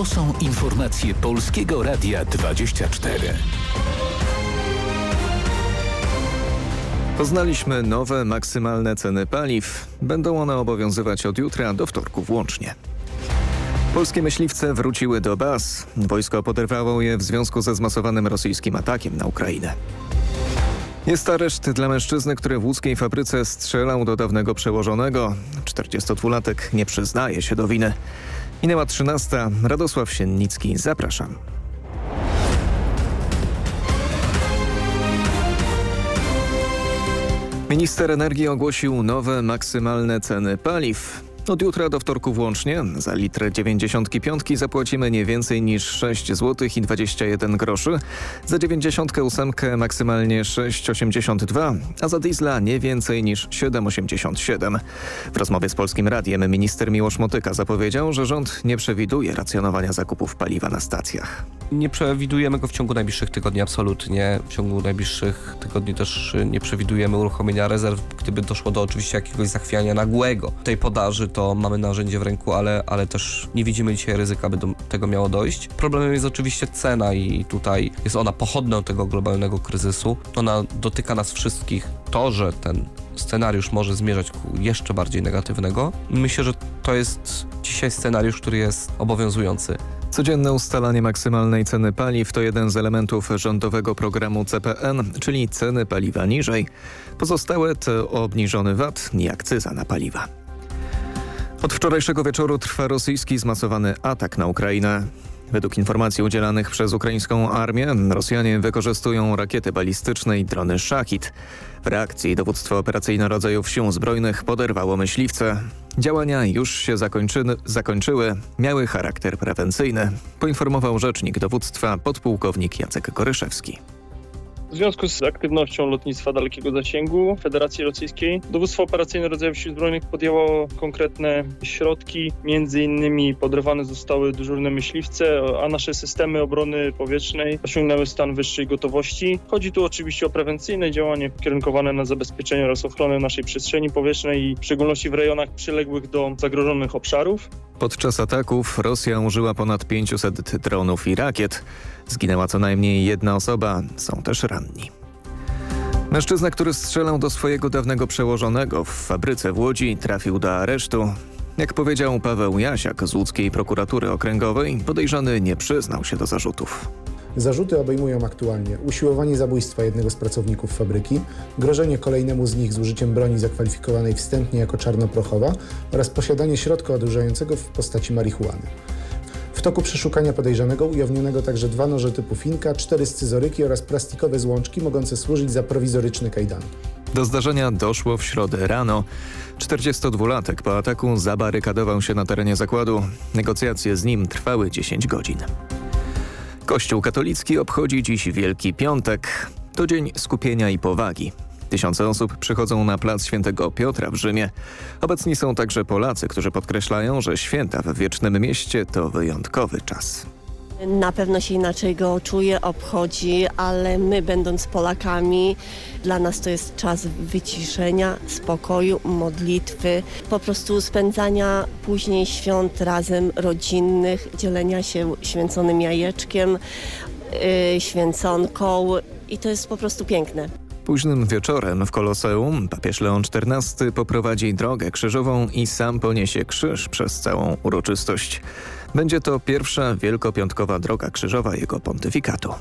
To są informacje Polskiego Radia 24. Poznaliśmy nowe maksymalne ceny paliw. Będą one obowiązywać od jutra do wtorku włącznie. Polskie myśliwce wróciły do baz. Wojsko poderwało je w związku ze zmasowanym rosyjskim atakiem na Ukrainę. Jest areszt dla mężczyzny, który w łódzkiej fabryce strzelał do dawnego przełożonego. 42-latek nie przyznaje się do winy. Minęła 13. Radosław Siennicki. Zapraszam. Minister energii ogłosił nowe maksymalne ceny paliw. Od jutra do wtorku włącznie za litr 95 zapłacimy nie więcej niż 6 zł i 21 groszy, za 98 maksymalnie 6,82, a za diesla nie więcej niż 7,87. W rozmowie z Polskim Radiem minister Miłosz Motyka zapowiedział, że rząd nie przewiduje racjonowania zakupów paliwa na stacjach. Nie przewidujemy go w ciągu najbliższych tygodni absolutnie. W ciągu najbliższych tygodni też nie przewidujemy uruchomienia rezerw, gdyby doszło do oczywiście jakiegoś zachwiania nagłego tej podaży, to mamy narzędzie w ręku, ale, ale też nie widzimy dzisiaj ryzyka, by do tego miało dojść. Problemem jest oczywiście cena i tutaj jest ona pochodną tego globalnego kryzysu. Ona dotyka nas wszystkich. To, że ten scenariusz może zmierzać ku jeszcze bardziej negatywnego, myślę, że to jest dzisiaj scenariusz, który jest obowiązujący. Codzienne ustalanie maksymalnej ceny paliw to jeden z elementów rządowego programu CPN, czyli ceny paliwa niżej. Pozostałe to obniżony VAT i akcyza na paliwa. Od wczorajszego wieczoru trwa rosyjski zmasowany atak na Ukrainę. Według informacji udzielanych przez ukraińską armię, Rosjanie wykorzystują rakiety balistyczne i drony Szachid. W reakcji dowództwo operacyjne rodzajów sił zbrojnych poderwało myśliwce. Działania już się zakończy, zakończyły, miały charakter prewencyjny, poinformował rzecznik dowództwa podpułkownik Jacek Koryszewski. W związku z aktywnością lotnictwa dalekiego zasięgu Federacji Rosyjskiej dowództwo operacyjne rodzajów sił zbrojnych podjęło konkretne środki. Między innymi podrywane zostały dyżurne myśliwce, a nasze systemy obrony powietrznej osiągnęły stan wyższej gotowości. Chodzi tu oczywiście o prewencyjne działanie kierunkowane na zabezpieczenie oraz ochronę naszej przestrzeni powietrznej i w szczególności w rejonach przyległych do zagrożonych obszarów. Podczas ataków Rosja użyła ponad 500 dronów i rakiet. Zginęła co najmniej jedna osoba, są też ranni. Mężczyzna, który strzelał do swojego dawnego przełożonego w fabryce w Łodzi trafił do aresztu. Jak powiedział Paweł Jasiak z łódzkiej prokuratury okręgowej, podejrzany nie przyznał się do zarzutów. Zarzuty obejmują aktualnie usiłowanie zabójstwa jednego z pracowników fabryki, grożenie kolejnemu z nich z użyciem broni zakwalifikowanej wstępnie jako czarnoprochowa oraz posiadanie środka odurzającego w postaci marihuany. W toku przeszukania podejrzanego ujawnionego także dwa noże typu finka, cztery scyzoryki oraz plastikowe złączki mogące służyć za prowizoryczny kajdan. Do zdarzenia doszło w środę rano. 42-latek po ataku zabarykadował się na terenie zakładu. Negocjacje z nim trwały 10 godzin. Kościół katolicki obchodzi dziś Wielki Piątek. To dzień skupienia i powagi. Tysiące osób przychodzą na plac Świętego Piotra w Rzymie. Obecni są także Polacy, którzy podkreślają, że święta w Wiecznym Mieście to wyjątkowy czas. Na pewno się inaczej go czuje, obchodzi, ale my będąc Polakami, dla nas to jest czas wyciszenia, spokoju, modlitwy, po prostu spędzania później świąt razem rodzinnych, dzielenia się święconym jajeczkiem, yy, święconką i to jest po prostu piękne. Późnym wieczorem w Koloseum papież Leon XIV poprowadzi drogę krzyżową i sam poniesie krzyż przez całą uroczystość. Będzie to pierwsza wielkopiątkowa droga krzyżowa jego pontyfikatu.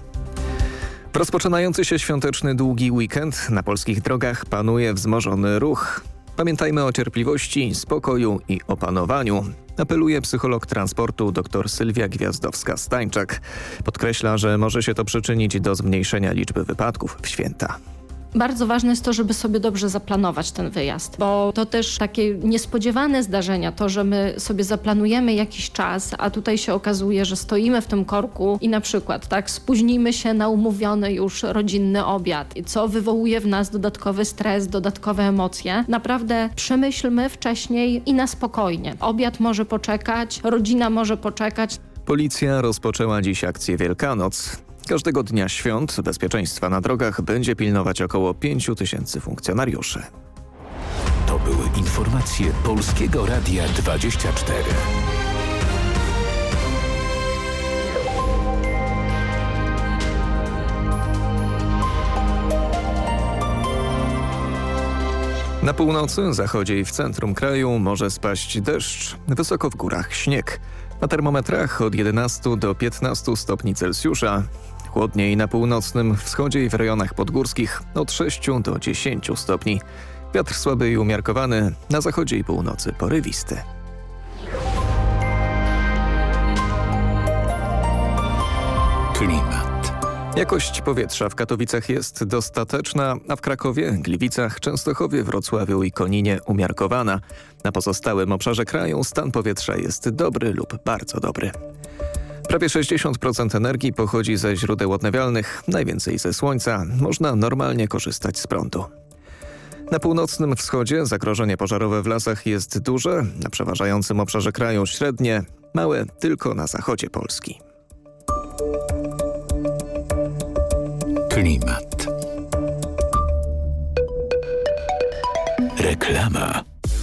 Rozpoczynający się świąteczny długi weekend na polskich drogach panuje wzmożony ruch. Pamiętajmy o cierpliwości, spokoju i opanowaniu. Apeluje psycholog transportu dr Sylwia Gwiazdowska-Stańczak. Podkreśla, że może się to przyczynić do zmniejszenia liczby wypadków w święta. Bardzo ważne jest to, żeby sobie dobrze zaplanować ten wyjazd, bo to też takie niespodziewane zdarzenia, to, że my sobie zaplanujemy jakiś czas, a tutaj się okazuje, że stoimy w tym korku i na przykład tak spóźnimy się na umówiony już rodzinny obiad, co wywołuje w nas dodatkowy stres, dodatkowe emocje. Naprawdę przemyślmy wcześniej i na spokojnie. Obiad może poczekać, rodzina może poczekać. Policja rozpoczęła dziś akcję Wielkanoc. Każdego dnia świąt bezpieczeństwa na drogach będzie pilnować około 5 tysięcy funkcjonariuszy. To były informacje Polskiego Radia 24. Na północy, zachodzie i w centrum kraju może spaść deszcz, wysoko w górach śnieg. Na termometrach od 11 do 15 stopni Celsjusza, Chłodniej na północnym wschodzie i w rejonach podgórskich od 6 do 10 stopni. Wiatr słaby i umiarkowany, na zachodzie i północy porywisty. Klimat. Jakość powietrza w Katowicach jest dostateczna, a w Krakowie, Gliwicach, Częstochowie, Wrocławiu i Koninie umiarkowana. Na pozostałym obszarze kraju stan powietrza jest dobry lub bardzo dobry. Prawie 60% energii pochodzi ze źródeł odnawialnych, najwięcej ze słońca. Można normalnie korzystać z prądu. Na północnym wschodzie zagrożenie pożarowe w lasach jest duże, na przeważającym obszarze kraju średnie, małe tylko na zachodzie Polski. Klimat. Reklama.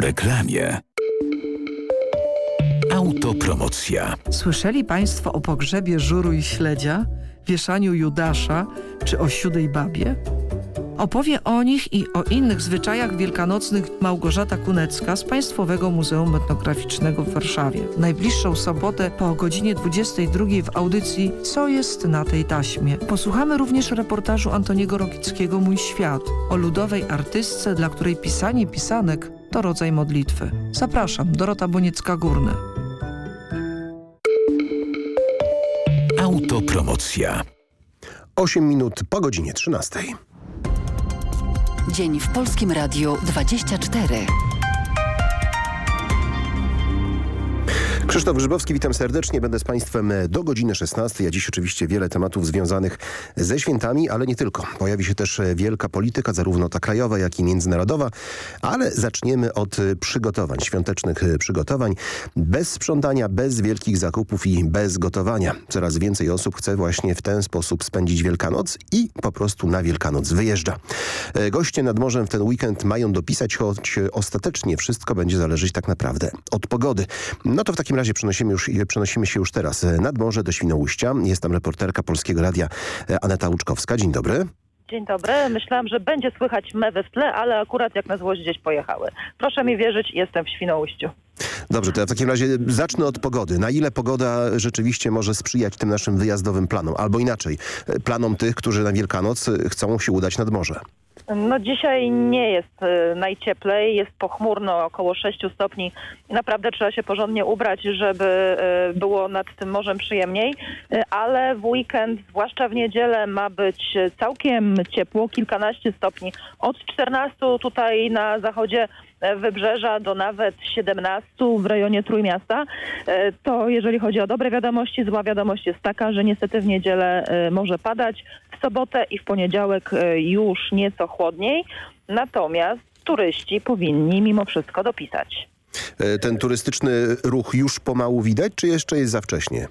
Reklamie. Autopromocja. Słyszeli Państwo o pogrzebie żuru i śledzia, wieszaniu Judasza czy o siódej babie? Opowie o nich i o innych zwyczajach wielkanocnych Małgorzata Kunecka z Państwowego Muzeum Etnograficznego w Warszawie. W najbliższą sobotę po godzinie 22 w audycji Co jest na tej taśmie? Posłuchamy również reportażu Antoniego Rokickiego Mój świat o ludowej artystce, dla której pisanie pisanek to rodzaj modlitwy. Zapraszam, Dorota Boniecka-Górny. Autopromocja. 8 minut po godzinie 13. Dzień w Polskim Radiu 24. Krzysztof Grzybowski, witam serdecznie. Będę z Państwem do godziny 16. A dziś oczywiście wiele tematów związanych ze świętami, ale nie tylko. Pojawi się też wielka polityka, zarówno ta krajowa, jak i międzynarodowa. Ale zaczniemy od przygotowań, świątecznych przygotowań. Bez sprzątania, bez wielkich zakupów i bez gotowania. Coraz więcej osób chce właśnie w ten sposób spędzić Wielkanoc i po prostu na Wielkanoc wyjeżdża. Goście nad morzem w ten weekend mają dopisać, choć ostatecznie wszystko będzie zależeć tak naprawdę od pogody. No to w takim razie przenosimy, już, przenosimy się już teraz nad morze do Świnoujścia. Jest tam reporterka Polskiego Radia Aneta Łuczkowska. Dzień dobry. Dzień dobry. Myślałam, że będzie słychać mewy w tle, ale akurat jak na złość gdzieś pojechały. Proszę mi wierzyć, jestem w Świnoujściu. Dobrze, to ja w takim razie zacznę od pogody. Na ile pogoda rzeczywiście może sprzyjać tym naszym wyjazdowym planom? Albo inaczej, planom tych, którzy na Wielkanoc chcą się udać nad morze? No dzisiaj nie jest y, najcieplej, jest pochmurno, około 6 stopni. Naprawdę trzeba się porządnie ubrać, żeby y, było nad tym morzem przyjemniej, y, ale w weekend, zwłaszcza w niedzielę ma być całkiem ciepło, kilkanaście stopni. Od 14 tutaj na zachodzie wybrzeża do nawet 17 w rejonie Trójmiasta. To jeżeli chodzi o dobre wiadomości, zła wiadomość jest taka, że niestety w niedzielę może padać, w sobotę i w poniedziałek już nieco chłodniej, natomiast turyści powinni mimo wszystko dopisać. Ten turystyczny ruch już pomału widać, czy jeszcze jest za wcześnie?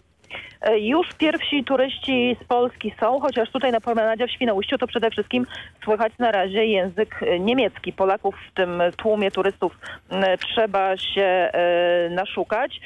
Już pierwsi turyści z Polski są, chociaż tutaj na promenadzie w Świnoujściu to przede wszystkim słychać na razie język niemiecki. Polaków w tym tłumie turystów trzeba się naszukać.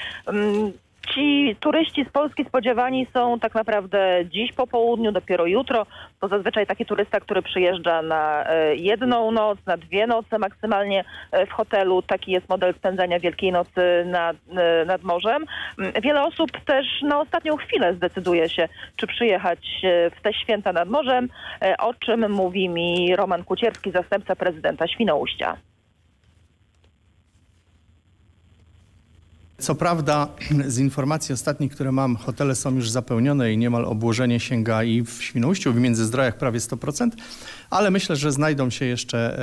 Ci turyści z Polski spodziewani są tak naprawdę dziś po południu, dopiero jutro. To zazwyczaj taki turysta, który przyjeżdża na e, jedną noc, na dwie noce maksymalnie e, w hotelu. Taki jest model spędzania Wielkiej Nocy nad, e, nad morzem. Mm, Wiele osób też na ostatnią chwilę zdecyduje się, czy przyjechać w te święta nad morzem, o czym mówi mi Roman Kucierski, zastępca prezydenta Świnoujścia. Co prawda, z informacji ostatnich, które mam, hotele są już zapełnione i niemal obłożenie sięga i w Świnoujściu, w Międzyzdrojach prawie 100%, ale myślę, że znajdą się jeszcze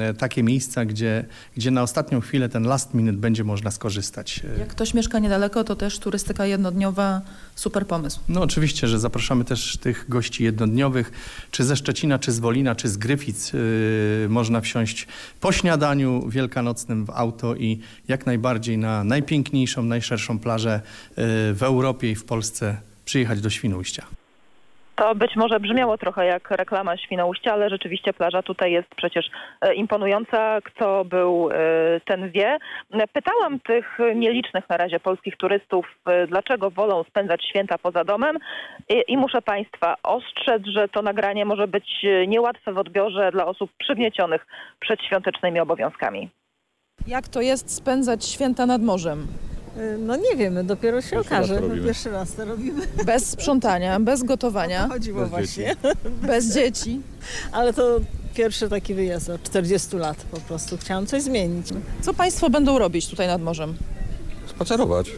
e, takie miejsca, gdzie, gdzie na ostatnią chwilę ten last minute będzie można skorzystać. Jak ktoś mieszka niedaleko, to też turystyka jednodniowa, super pomysł. No oczywiście, że zapraszamy też tych gości jednodniowych, czy ze Szczecina, czy z Wolina, czy z Gryfic. Yy, można wsiąść po śniadaniu wielkanocnym w auto i jak najbardziej na najpiękniejszą, najszerszą plażę yy, w Europie i w Polsce przyjechać do Świnoujścia. To być może brzmiało trochę jak reklama Świnoujścia, ale rzeczywiście plaża tutaj jest przecież e, imponująca. Kto był, e, ten wie. Pytałam tych nielicznych na razie polskich turystów, e, dlaczego wolą spędzać święta poza domem i, i muszę Państwa ostrzec, że to nagranie może być niełatwe w odbiorze dla osób przygniecionych przedświątecznymi obowiązkami. Jak to jest spędzać święta nad morzem? No nie wiemy, dopiero się Pierwszy okaże. raz to pierwszy raz to robimy. Bez sprzątania, bez gotowania. O to chodziło bez właśnie. Bez dzieci. Ale to pierwszy taki wyjazd od 40 lat po prostu. Chciałam coś zmienić. Co Państwo będą robić tutaj nad morzem? Spacerować.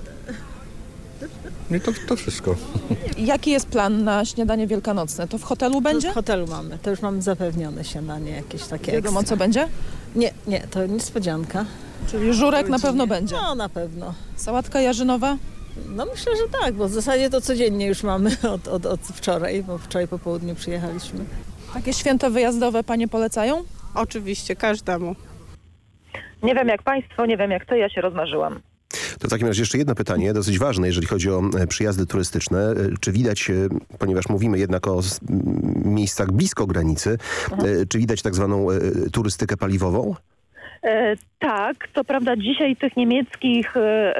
I to, to wszystko. Jaki jest plan na śniadanie wielkanocne? To w hotelu będzie? W hotelu mamy. To już mamy zapewnione śniadanie jakieś takie Wiadomo, co będzie? Nie, nie, to niespodzianka. Czyli żurek na pewno będzie? No, na pewno. Sałatka jarzynowa? No myślę, że tak, bo w zasadzie to codziennie już mamy od, od, od wczoraj, bo wczoraj po południu przyjechaliśmy. Takie święto wyjazdowe Panie polecają? Oczywiście, każdemu. Nie wiem jak Państwo, nie wiem jak Ty, ja się rozmarzyłam. To w takim razie jeszcze jedno pytanie, dosyć ważne, jeżeli chodzi o e, przyjazdy turystyczne. E, Czy widać, e, ponieważ mówimy jednak o miejscach blisko granicy, e, czy widać tak zwaną turystykę paliwową? E, tak, co prawda dzisiaj tych niemieckich e,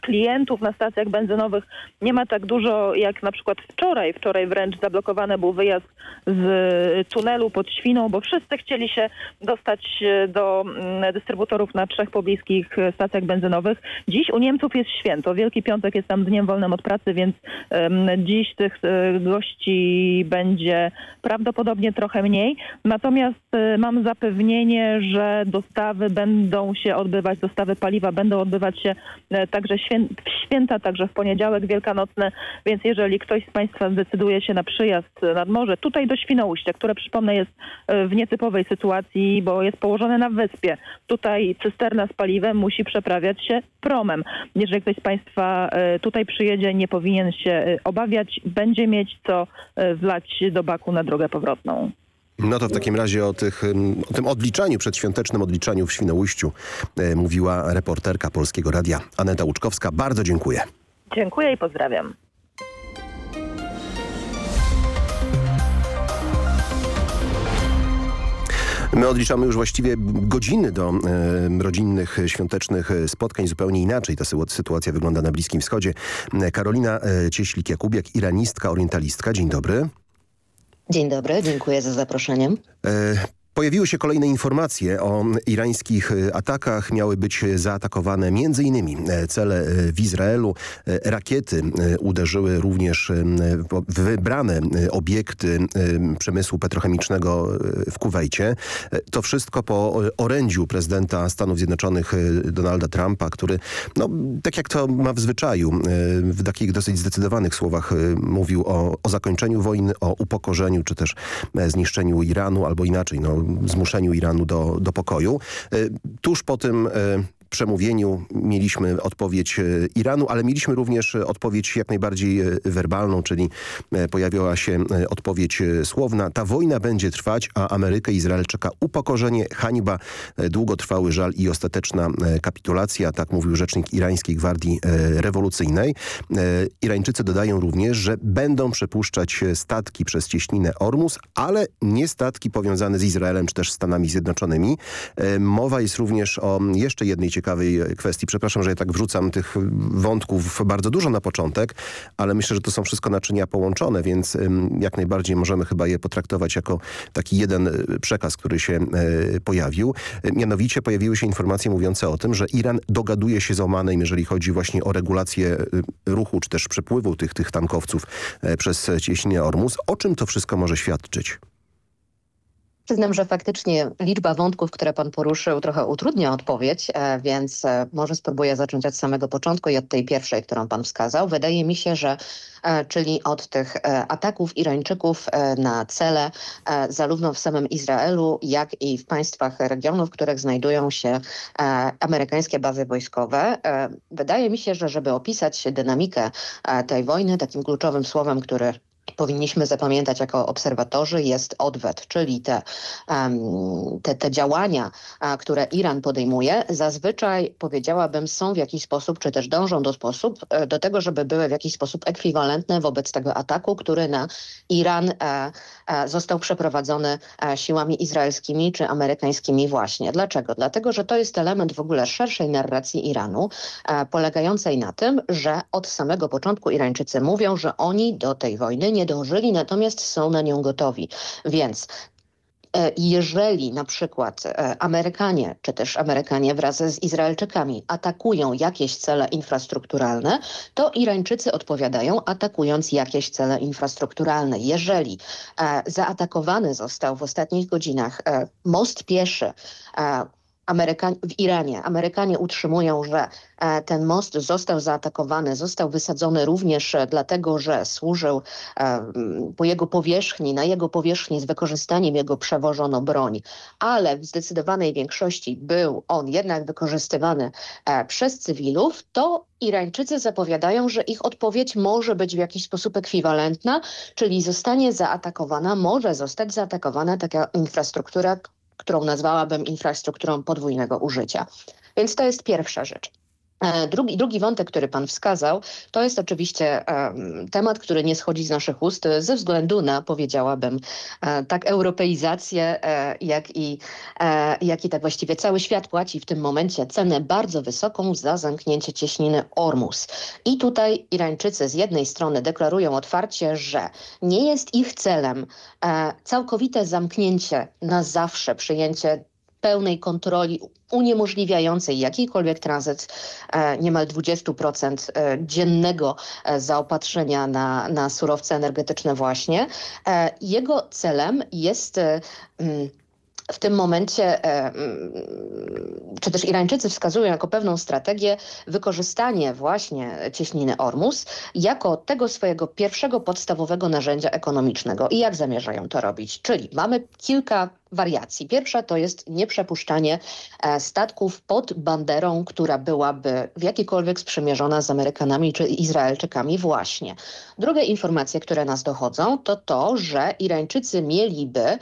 klientów na stacjach benzynowych nie ma tak dużo jak na przykład wczoraj. Wczoraj wręcz zablokowany był wyjazd z tunelu pod Świną, bo wszyscy chcieli się dostać e, do mm, dystrybutorów na trzech pobliskich stacjach benzynowych. Dziś u Niemców jest święto. Wielki Piątek jest tam dniem wolnym od pracy, więc dziś tych gości będzie prawdopodobnie trochę mniej. Natomiast mam zapewnienie, że dostawy będą się odbywać, dostawy paliwa będą odbywać się e, także w święta, także w poniedziałek wielkanocny, więc jeżeli ktoś z Państwa zdecyduje się na przyjazd nad morze, tutaj do Świnoujścia, które przypomnę jest e, w nietypowej sytuacji, bo jest położone na wyspie. Tutaj cysterna z paliwem musi przeprawiać się promem. Jeżeli ktoś z Państwa e, tutaj przyjedzie, nie powinien się obawiać, będzie mieć co wlać do baku na drogę powrotną. No to w takim razie o, tych, o tym odliczaniu, przedświątecznym odliczaniu w Świnoujściu e, mówiła reporterka Polskiego Radia Aneta Łuczkowska. Bardzo dziękuję. Dziękuję i pozdrawiam. My odliczamy już właściwie godziny do e, rodzinnych, świątecznych spotkań. Zupełnie inaczej ta sy- sytuacja wygląda na Bliskim Wschodzie. E, Karolina e, Cieślik-Jakubiak, iranistka, orientalistka. Dzień dobry. Dzień dobry, dziękuję za zaproszenie. E, Pojawiły się kolejne informacje o irańskich e, atakach. Miały być zaatakowane m.in. cele e, w Izraelu. E, Rakiety e, uderzyły również e, w wybrane e, obiekty e, przemysłu petrochemicznego e, w Kuwejcie. E, To wszystko po e, orędziu prezydenta Stanów Zjednoczonych e, Donalda Trumpa, który, no, tak jak to ma w zwyczaju, e, w takich dosyć zdecydowanych słowach e, mówił o, o zakończeniu wojny, o upokorzeniu, czy też e, zniszczeniu Iranu, albo inaczej, no, zmuszeniu Iranu do, do pokoju. E, Tuż po tym e, przemówieniu mieliśmy odpowiedź e, Iranu, ale mieliśmy również e, odpowiedź jak najbardziej e, werbalną, czyli pojawiła się odpowiedź słowna. Ta wojna będzie trwać, a Amerykę i Izrael czeka upokorzenie, hańba, długotrwały żal i ostateczna kapitulacja, tak mówił rzecznik irańskiej gwardii rewolucyjnej. Irańczycy dodają również, że będą przepuszczać statki przez cieśninę Ormus, ale nie statki powiązane z Izraelem czy też Stanami Zjednoczonymi. Mowa jest również o jeszcze jednej ciekawej kwestii. Przepraszam, że ja tak wrzucam tych wątków bardzo dużo na początek, ale myślę, że to są wszystko naczynia połączone, więc jak najbardziej możemy chyba je potraktować jako taki jeden przekaz, który się pojawił. Mianowicie pojawiły się informacje mówiące o tym, że Iran dogaduje się z Omanem, jeżeli chodzi właśnie o regulację ruchu, czy też przepływu tych, tych tankowców przez cieśninę Ormus. O czym to wszystko może świadczyć? Przyznam, że faktycznie liczba wątków, które pan poruszył, trochę utrudnia odpowiedź, e, więc e, może spróbuję zacząć od samego początku i od tej pierwszej, którą pan wskazał. Wydaje mi się, że e, czyli od tych ataków Irańczyków na cele zarówno w samym Izraelu, jak i w państwach regionu, w których znajdują się amerykańskie bazy wojskowe. Wydaje mi się, że żeby opisać dynamikę tej wojny, takim kluczowym słowem, który powinniśmy zapamiętać jako obserwatorzy jest odwet, czyli te, te, te działania, które Iran podejmuje, zazwyczaj powiedziałabym są w jakiś sposób, czy też dążą do, sposób, e, do tego, żeby były w jakiś sposób ekwiwalentne wobec tego ataku, który na Iran e, został przeprowadzony siłami izraelskimi czy amerykańskimi właśnie. Dlaczego? Dlatego, że to jest element w ogóle szerszej narracji Iranu, polegającej na tym, że od samego początku Irańczycy mówią, że oni do tej wojny nie dążyli, natomiast są na nią gotowi. Więc e, jeżeli na przykład e, Amerykanie, czy też Amerykanie wraz z Izraelczykami atakują jakieś cele infrastrukturalne, to Irańczycy odpowiadają atakując jakieś cele infrastrukturalne. Jeżeli e, zaatakowany został w ostatnich godzinach most pieszy, w Iranie. Amerykanie utrzymują, że e, ten most został zaatakowany, został wysadzony również e, dlatego, że służył e, po jego powierzchni, na jego powierzchni z wykorzystaniem jego przewożono broń, ale w zdecydowanej większości był on jednak wykorzystywany przez cywilów, to Irańczycy zapowiadają, że ich odpowiedź może być w jakiś sposób ekwiwalentna, czyli zostanie zaatakowana, może zostać zaatakowana taka infrastruktura, którą nazwałabym infrastrukturą podwójnego użycia. Więc to jest pierwsza rzecz. E, drugi, drugi wątek, który pan wskazał, to jest oczywiście temat, który nie schodzi z naszych ust ze względu na, powiedziałabym, e, tak europeizację, e, jak, i, jak i tak właściwie cały świat płaci w tym momencie cenę bardzo wysoką za zamknięcie cieśniny Ormus. I tutaj Irańczycy z jednej strony deklarują otwarcie, że nie jest ich celem całkowite zamknięcie na zawsze, przyjęcie pełnej kontroli uniemożliwiającej jakikolwiek tranzyt e, niemal 20% e, dziennego e, zaopatrzenia na, na surowce energetyczne właśnie. Jego celem jest mm, w tym momencie, mm, czy też Irańczycy wskazują jako pewną strategię wykorzystanie właśnie cieśniny Ormus jako tego swojego pierwszego podstawowego narzędzia ekonomicznego. I jak zamierzają to robić? Czyli mamy kilka wariacji. Pierwsza to jest nieprzepuszczanie e, statków pod banderą, która byłaby w jakikolwiek sprzymierzona z Amerykanami czy Izraelczykami właśnie. Drugie informacje, które nas dochodzą, to to, że Irańczycy mieliby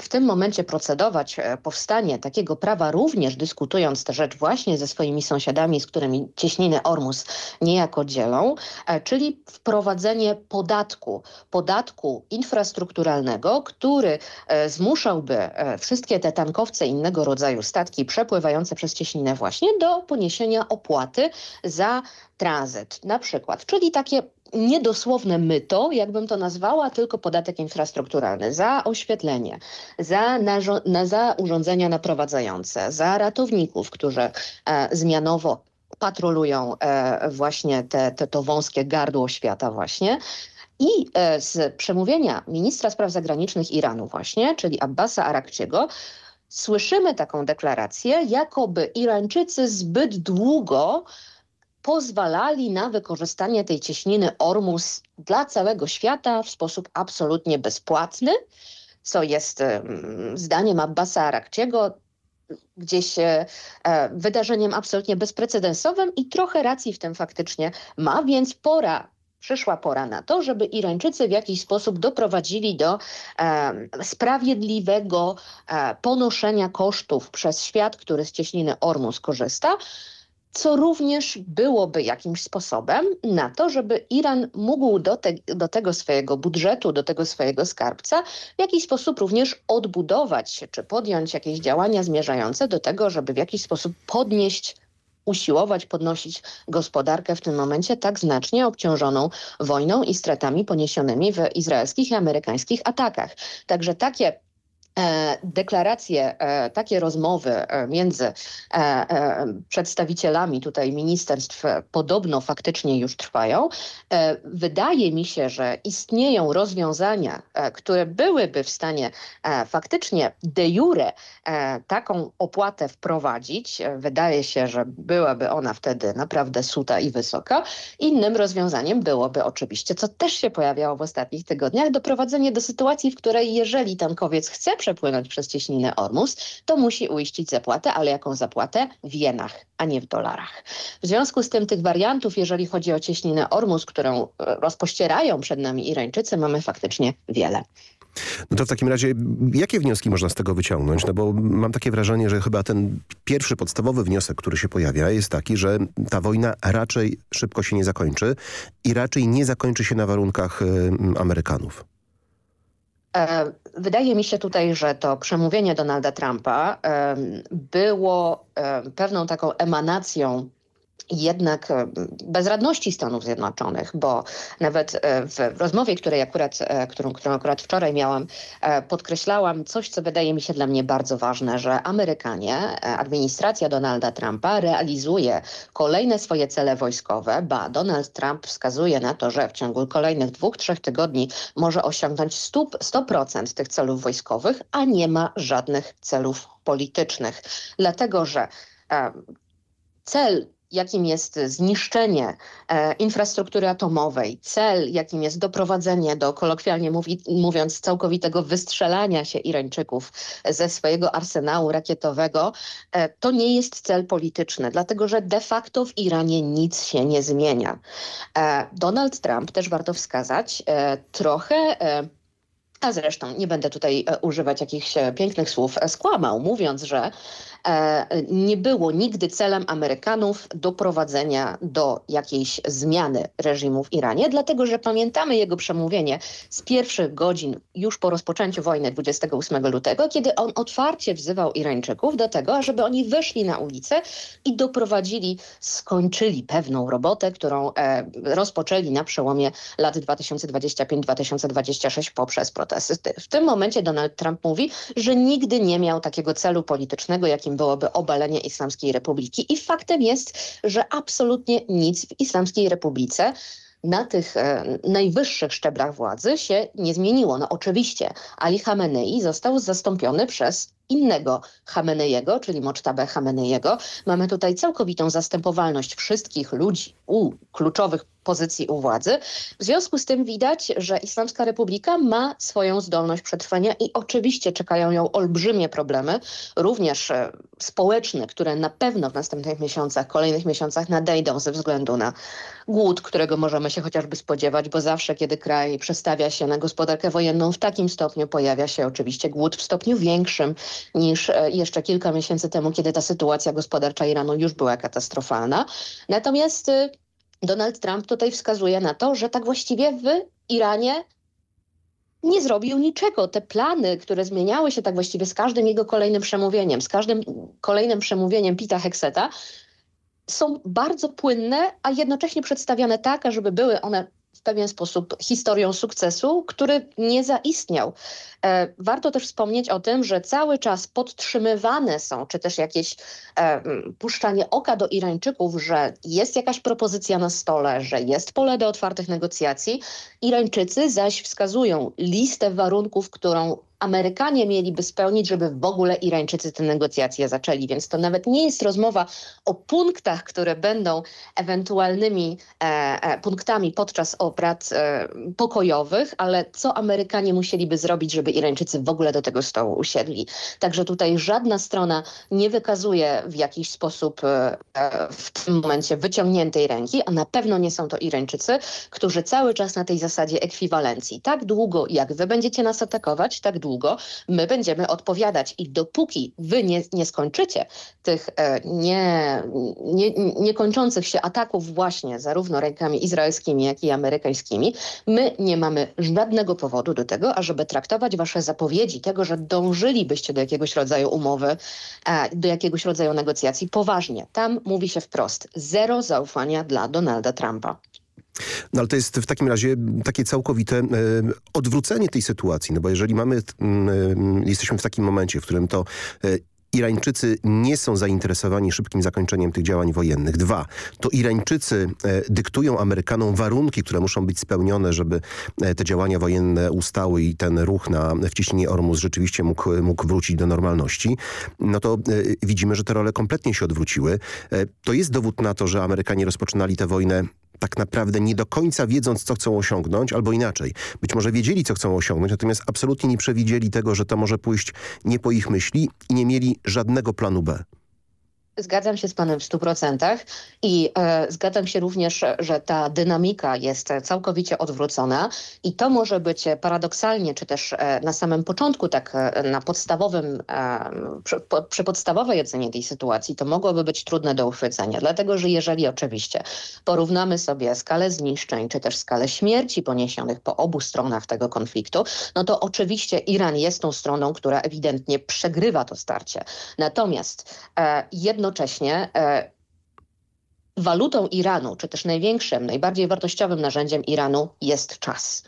w tym momencie procedować e, powstanie takiego prawa, również dyskutując tę rzecz właśnie ze swoimi sąsiadami, z którymi cieśniny Ormus niejako dzielą, e, czyli wprowadzenie podatku, podatku infrastrukturalnego, który zmusza zmuszałby e, wszystkie te tankowce innego rodzaju statki przepływające przez cieśninę właśnie do poniesienia opłaty za tranzyt na przykład, czyli takie niedosłowne myto, jakbym to nazwała, tylko podatek infrastrukturalny za oświetlenie, za, na, za urządzenia naprowadzające, za ratowników, którzy e, zmianowo patrolują e, właśnie te, te, to wąskie gardło świata właśnie. I e, z przemówienia ministra spraw zagranicznych Iranu właśnie, czyli Abbasa Arakciego, słyszymy taką deklarację, jakoby Irańczycy zbyt długo pozwalali na wykorzystanie tej cieśniny Ormus dla całego świata w sposób absolutnie bezpłatny, co jest zdaniem Abbasa Arakciego gdzieś e, wydarzeniem absolutnie bezprecedensowym i trochę racji w tym faktycznie ma, więc pora przyszła pora na to, żeby Irańczycy w jakiś sposób doprowadzili do e, sprawiedliwego e, ponoszenia kosztów przez świat, który z cieśniny Ormus korzysta, co również byłoby jakimś sposobem na to, żeby Iran mógł do, te, do tego swojego budżetu, do tego swojego skarbca w jakiś sposób również odbudować się, czy podjąć jakieś działania zmierzające do tego, żeby w jakiś sposób podnieść usiłować podnosić gospodarkę w tym momencie tak znacznie obciążoną wojną i stratami poniesionymi w izraelskich i amerykańskich atakach. Także takie deklaracje, e, takie rozmowy e, między przedstawicielami tutaj ministerstw podobno faktycznie już trwają. Wydaje mi się, że istnieją rozwiązania, które byłyby w stanie faktycznie de jure taką opłatę wprowadzić. Wydaje się, że byłaby ona wtedy naprawdę suta i wysoka. Innym rozwiązaniem byłoby oczywiście, co też się pojawiało w ostatnich tygodniach, doprowadzenie do sytuacji, w której jeżeli tankowiec chce przepłynąć przez cieśninę Ormus, to musi uiścić zapłatę, ale jaką zapłatę? W jenach, a nie w dolarach. W związku z tym tych wariantów, jeżeli chodzi o cieśninę Ormus, którą e, rozpościerają przed nami Irańczycy, mamy faktycznie wiele. No to w takim razie, jakie wnioski można z tego wyciągnąć? No bo mam takie wrażenie, że chyba ten pierwszy podstawowy wniosek, który się pojawia jest taki, że ta wojna raczej szybko się nie zakończy i raczej nie zakończy się na warunkach y, Amerykanów. Wydaje mi się tutaj, że to przemówienie Donalda Trumpa było pewną taką emanacją jednak e, bezradności Stanów Zjednoczonych, bo nawet e, w rozmowie, której akurat, e, którą, którą akurat wczoraj miałam, podkreślałam coś, co wydaje mi się dla mnie bardzo ważne, że Amerykanie, administracja Donalda Trumpa realizuje kolejne swoje cele wojskowe, ba Donald Trump wskazuje na to, że w ciągu kolejnych dwóch, trzech tygodni może osiągnąć 100% tych celów wojskowych, a nie ma żadnych celów politycznych. Dlatego, że cel jakim jest zniszczenie e, infrastruktury atomowej, cel, jakim jest doprowadzenie do, kolokwialnie mówi, mówiąc, całkowitego wystrzelania się Irańczyków ze swojego arsenału rakietowego, e, to nie jest cel polityczny, dlatego że de facto w Iranie nic się nie zmienia. E, Donald Trump, też warto wskazać, e, trochę e, a zresztą nie będę tutaj e, używać jakichś pięknych słów, skłamał, mówiąc, że nie było nigdy celem Amerykanów doprowadzenia do jakiejś zmiany reżimu w Iranie, dlatego że pamiętamy jego przemówienie z pierwszych godzin już po rozpoczęciu wojny 28 lutego, kiedy on otwarcie wzywał Irańczyków do tego, żeby oni wyszli na ulicę i doprowadzili, skończyli pewną robotę, którą e, rozpoczęli na przełomie lat 2025-2026 poprzez protesty. W tym momencie Donald Trump mówi, że nigdy nie miał takiego celu politycznego, jakim byłoby obalenie Islamskiej Republiki. I faktem jest, że absolutnie nic w Islamskiej Republice na tych e, najwyższych szczeblach władzy się nie zmieniło. No oczywiście Ali Khamenei został zastąpiony przez innego Hamenejego, czyli Mocztabę Hamenejego. Mamy tutaj całkowitą zastępowalność wszystkich ludzi u kluczowych pozycji u władzy. W związku z tym widać, że Islamska Republika ma swoją zdolność przetrwania i oczywiście czekają ją olbrzymie problemy, również e, społeczne, które na pewno w następnych miesiącach, kolejnych miesiącach nadejdą ze względu na głód, którego możemy się chociażby spodziewać, bo zawsze, kiedy kraj przestawia się na gospodarkę wojenną w takim stopniu, pojawia się oczywiście głód w stopniu większym niż e, jeszcze kilka miesięcy temu, kiedy ta sytuacja gospodarcza Iranu już była katastrofalna. Natomiast e, Donald Trump tutaj wskazuje na to, że tak właściwie w Iranie nie zrobił niczego. Te plany, które zmieniały się tak właściwie z każdym jego kolejnym przemówieniem, z każdym kolejnym przemówieniem Pita Hexeta, są bardzo płynne, a jednocześnie przedstawiane tak, żeby były one w pewien sposób historią sukcesu, który nie zaistniał. E, warto też wspomnieć o tym, że cały czas podtrzymywane są, czy też jakieś e, puszczanie oka do Irańczyków, że jest jakaś propozycja na stole, że jest pole do otwartych negocjacji. Irańczycy zaś wskazują listę warunków, którą Amerykanie mieliby spełnić, żeby w ogóle Irańczycy te negocjacje zaczęli. Więc to nawet nie jest rozmowa o punktach, które będą ewentualnymi e, e, punktami podczas obrad e, pokojowych, ale co Amerykanie musieliby zrobić, żeby Irańczycy w ogóle do tego stołu usiedli. Także tutaj żadna strona nie wykazuje w jakiś sposób e, e, w tym momencie wyciągniętej ręki, a na pewno nie są to Irańczycy, którzy cały czas na tej zasadzie ekwiwalencji. Tak długo jak wy będziecie nas atakować, tak długo długo my będziemy odpowiadać i dopóki wy nie, nie skończycie tych e, nie, nie, niekończących się ataków właśnie zarówno rękami izraelskimi, jak i amerykańskimi, my nie mamy żadnego powodu do tego, ażeby traktować wasze zapowiedzi tego, że dążylibyście do jakiegoś rodzaju umowy, do jakiegoś rodzaju negocjacji poważnie. Tam mówi się wprost, zero zaufania dla Donalda Trumpa. No ale to jest w takim razie takie całkowite e, odwrócenie tej sytuacji, no bo jeżeli mamy, e, jesteśmy w takim momencie, w którym to e, Irańczycy nie są zainteresowani szybkim zakończeniem tych działań wojennych. Dwa, to Irańczycy dyktują Amerykanom warunki, które muszą być spełnione, żeby te działania wojenne ustały i ten ruch na wciśnienie Ormus rzeczywiście mógł, mógł wrócić do normalności. No to widzimy, że te role kompletnie się odwróciły. To jest dowód na to, że Amerykanie rozpoczynali tę wojnę tak naprawdę nie do końca wiedząc, co chcą osiągnąć, albo inaczej. Być może wiedzieli, co chcą osiągnąć, natomiast absolutnie nie przewidzieli tego, że to może pójść nie po ich myśli i nie mieli żadnego planu B. Zgadzam się z panem w stu procentach i e, zgadzam się również, że ta dynamika jest całkowicie odwrócona i to może być paradoksalnie, czy też e, na samym początku, tak e, na podstawowym, e, przy, po, przy, podstawowej ocenie tej sytuacji, to mogłoby być trudne do uchwycenia, dlatego że jeżeli oczywiście porównamy sobie skalę zniszczeń, czy też skalę śmierci poniesionych po obu stronach tego konfliktu, no to oczywiście Iran jest tą stroną, która ewidentnie przegrywa to starcie. Natomiast e, jedno jednocześnie e, walutą Iranu, czy też największym, najbardziej wartościowym narzędziem Iranu jest czas.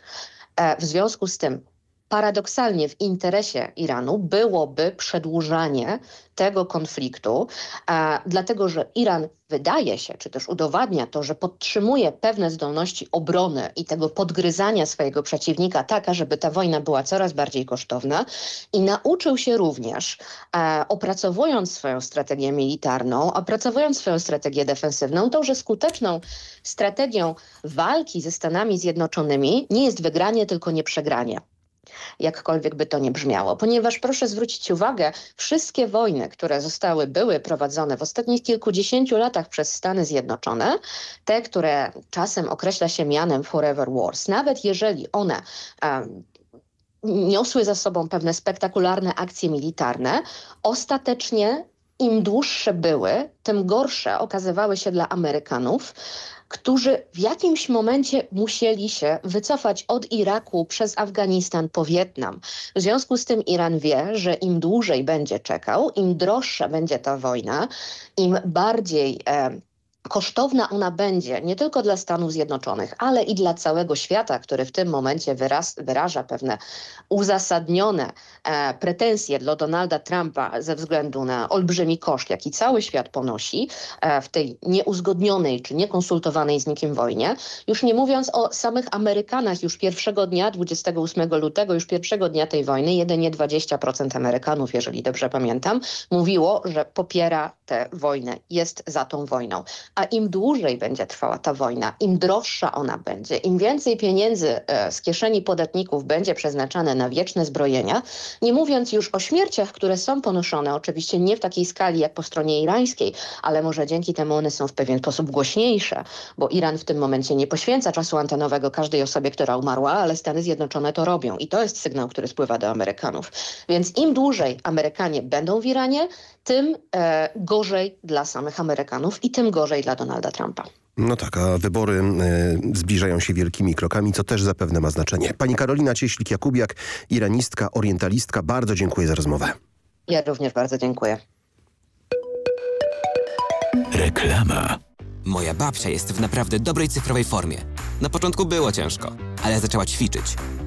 E, w związku z tym paradoksalnie w interesie Iranu byłoby przedłużanie tego konfliktu, a, dlatego że Iran wydaje się, czy też udowadnia to, że podtrzymuje pewne zdolności obrony i tego podgryzania swojego przeciwnika taka, żeby ta wojna była coraz bardziej kosztowna. I nauczył się również, a, opracowując swoją strategię militarną, opracowując swoją strategię defensywną, to, że skuteczną strategią walki ze Stanami Zjednoczonymi nie jest wygranie, tylko nie przegranie jakkolwiek by to nie brzmiało. Ponieważ proszę zwrócić uwagę, wszystkie wojny, które zostały, były prowadzone w ostatnich kilkudziesięciu latach przez Stany Zjednoczone, te, które czasem określa się mianem Forever Wars, nawet jeżeli one um, niosły za sobą pewne spektakularne akcje militarne, ostatecznie im dłuższe były, tym gorsze okazywały się dla Amerykanów, którzy w jakimś momencie musieli się wycofać od Iraku przez Afganistan po Wietnam. W związku z tym Iran wie, że im dłużej będzie czekał, im droższa będzie ta wojna, im bardziej e, kosztowna ona będzie nie tylko dla Stanów Zjednoczonych, ale i dla całego świata, który w tym momencie wyraz, wyraża pewne uzasadnione e, pretensje dla Donalda Trumpa ze względu na olbrzymi koszt, jaki cały świat ponosi e, w tej nieuzgodnionej czy niekonsultowanej z nikim wojnie. Już nie mówiąc o samych Amerykanach, już pierwszego dnia, 28 lutego, już pierwszego dnia tej wojny, jedynie 20% Amerykanów, jeżeli dobrze pamiętam, mówiło, że popiera tę wojnę, jest za tą wojną a im dłużej będzie trwała ta wojna, im droższa ona będzie, im więcej pieniędzy e, z kieszeni podatników będzie przeznaczane na wieczne zbrojenia, nie mówiąc już o śmierciach, które są ponoszone, oczywiście nie w takiej skali jak po stronie irańskiej, ale może dzięki temu one są w pewien sposób głośniejsze, bo Iran w tym momencie nie poświęca czasu antenowego każdej osobie, która umarła, ale Stany Zjednoczone to robią i to jest sygnał, który spływa do Amerykanów. Więc im dłużej Amerykanie będą w Iranie, tym e, gorzej dla samych Amerykanów i tym gorzej dla Donalda Trumpa. No tak, a wybory y, zbliżają się wielkimi krokami, co też zapewne ma znaczenie. Pani Karolina Cieślik-Jakubiak, iranistka, orientalistka, bardzo dziękuję za rozmowę. Ja również bardzo dziękuję. Reklama. Moja babcia jest w naprawdę dobrej cyfrowej formie. Na początku było ciężko, ale zaczęła ćwiczyć.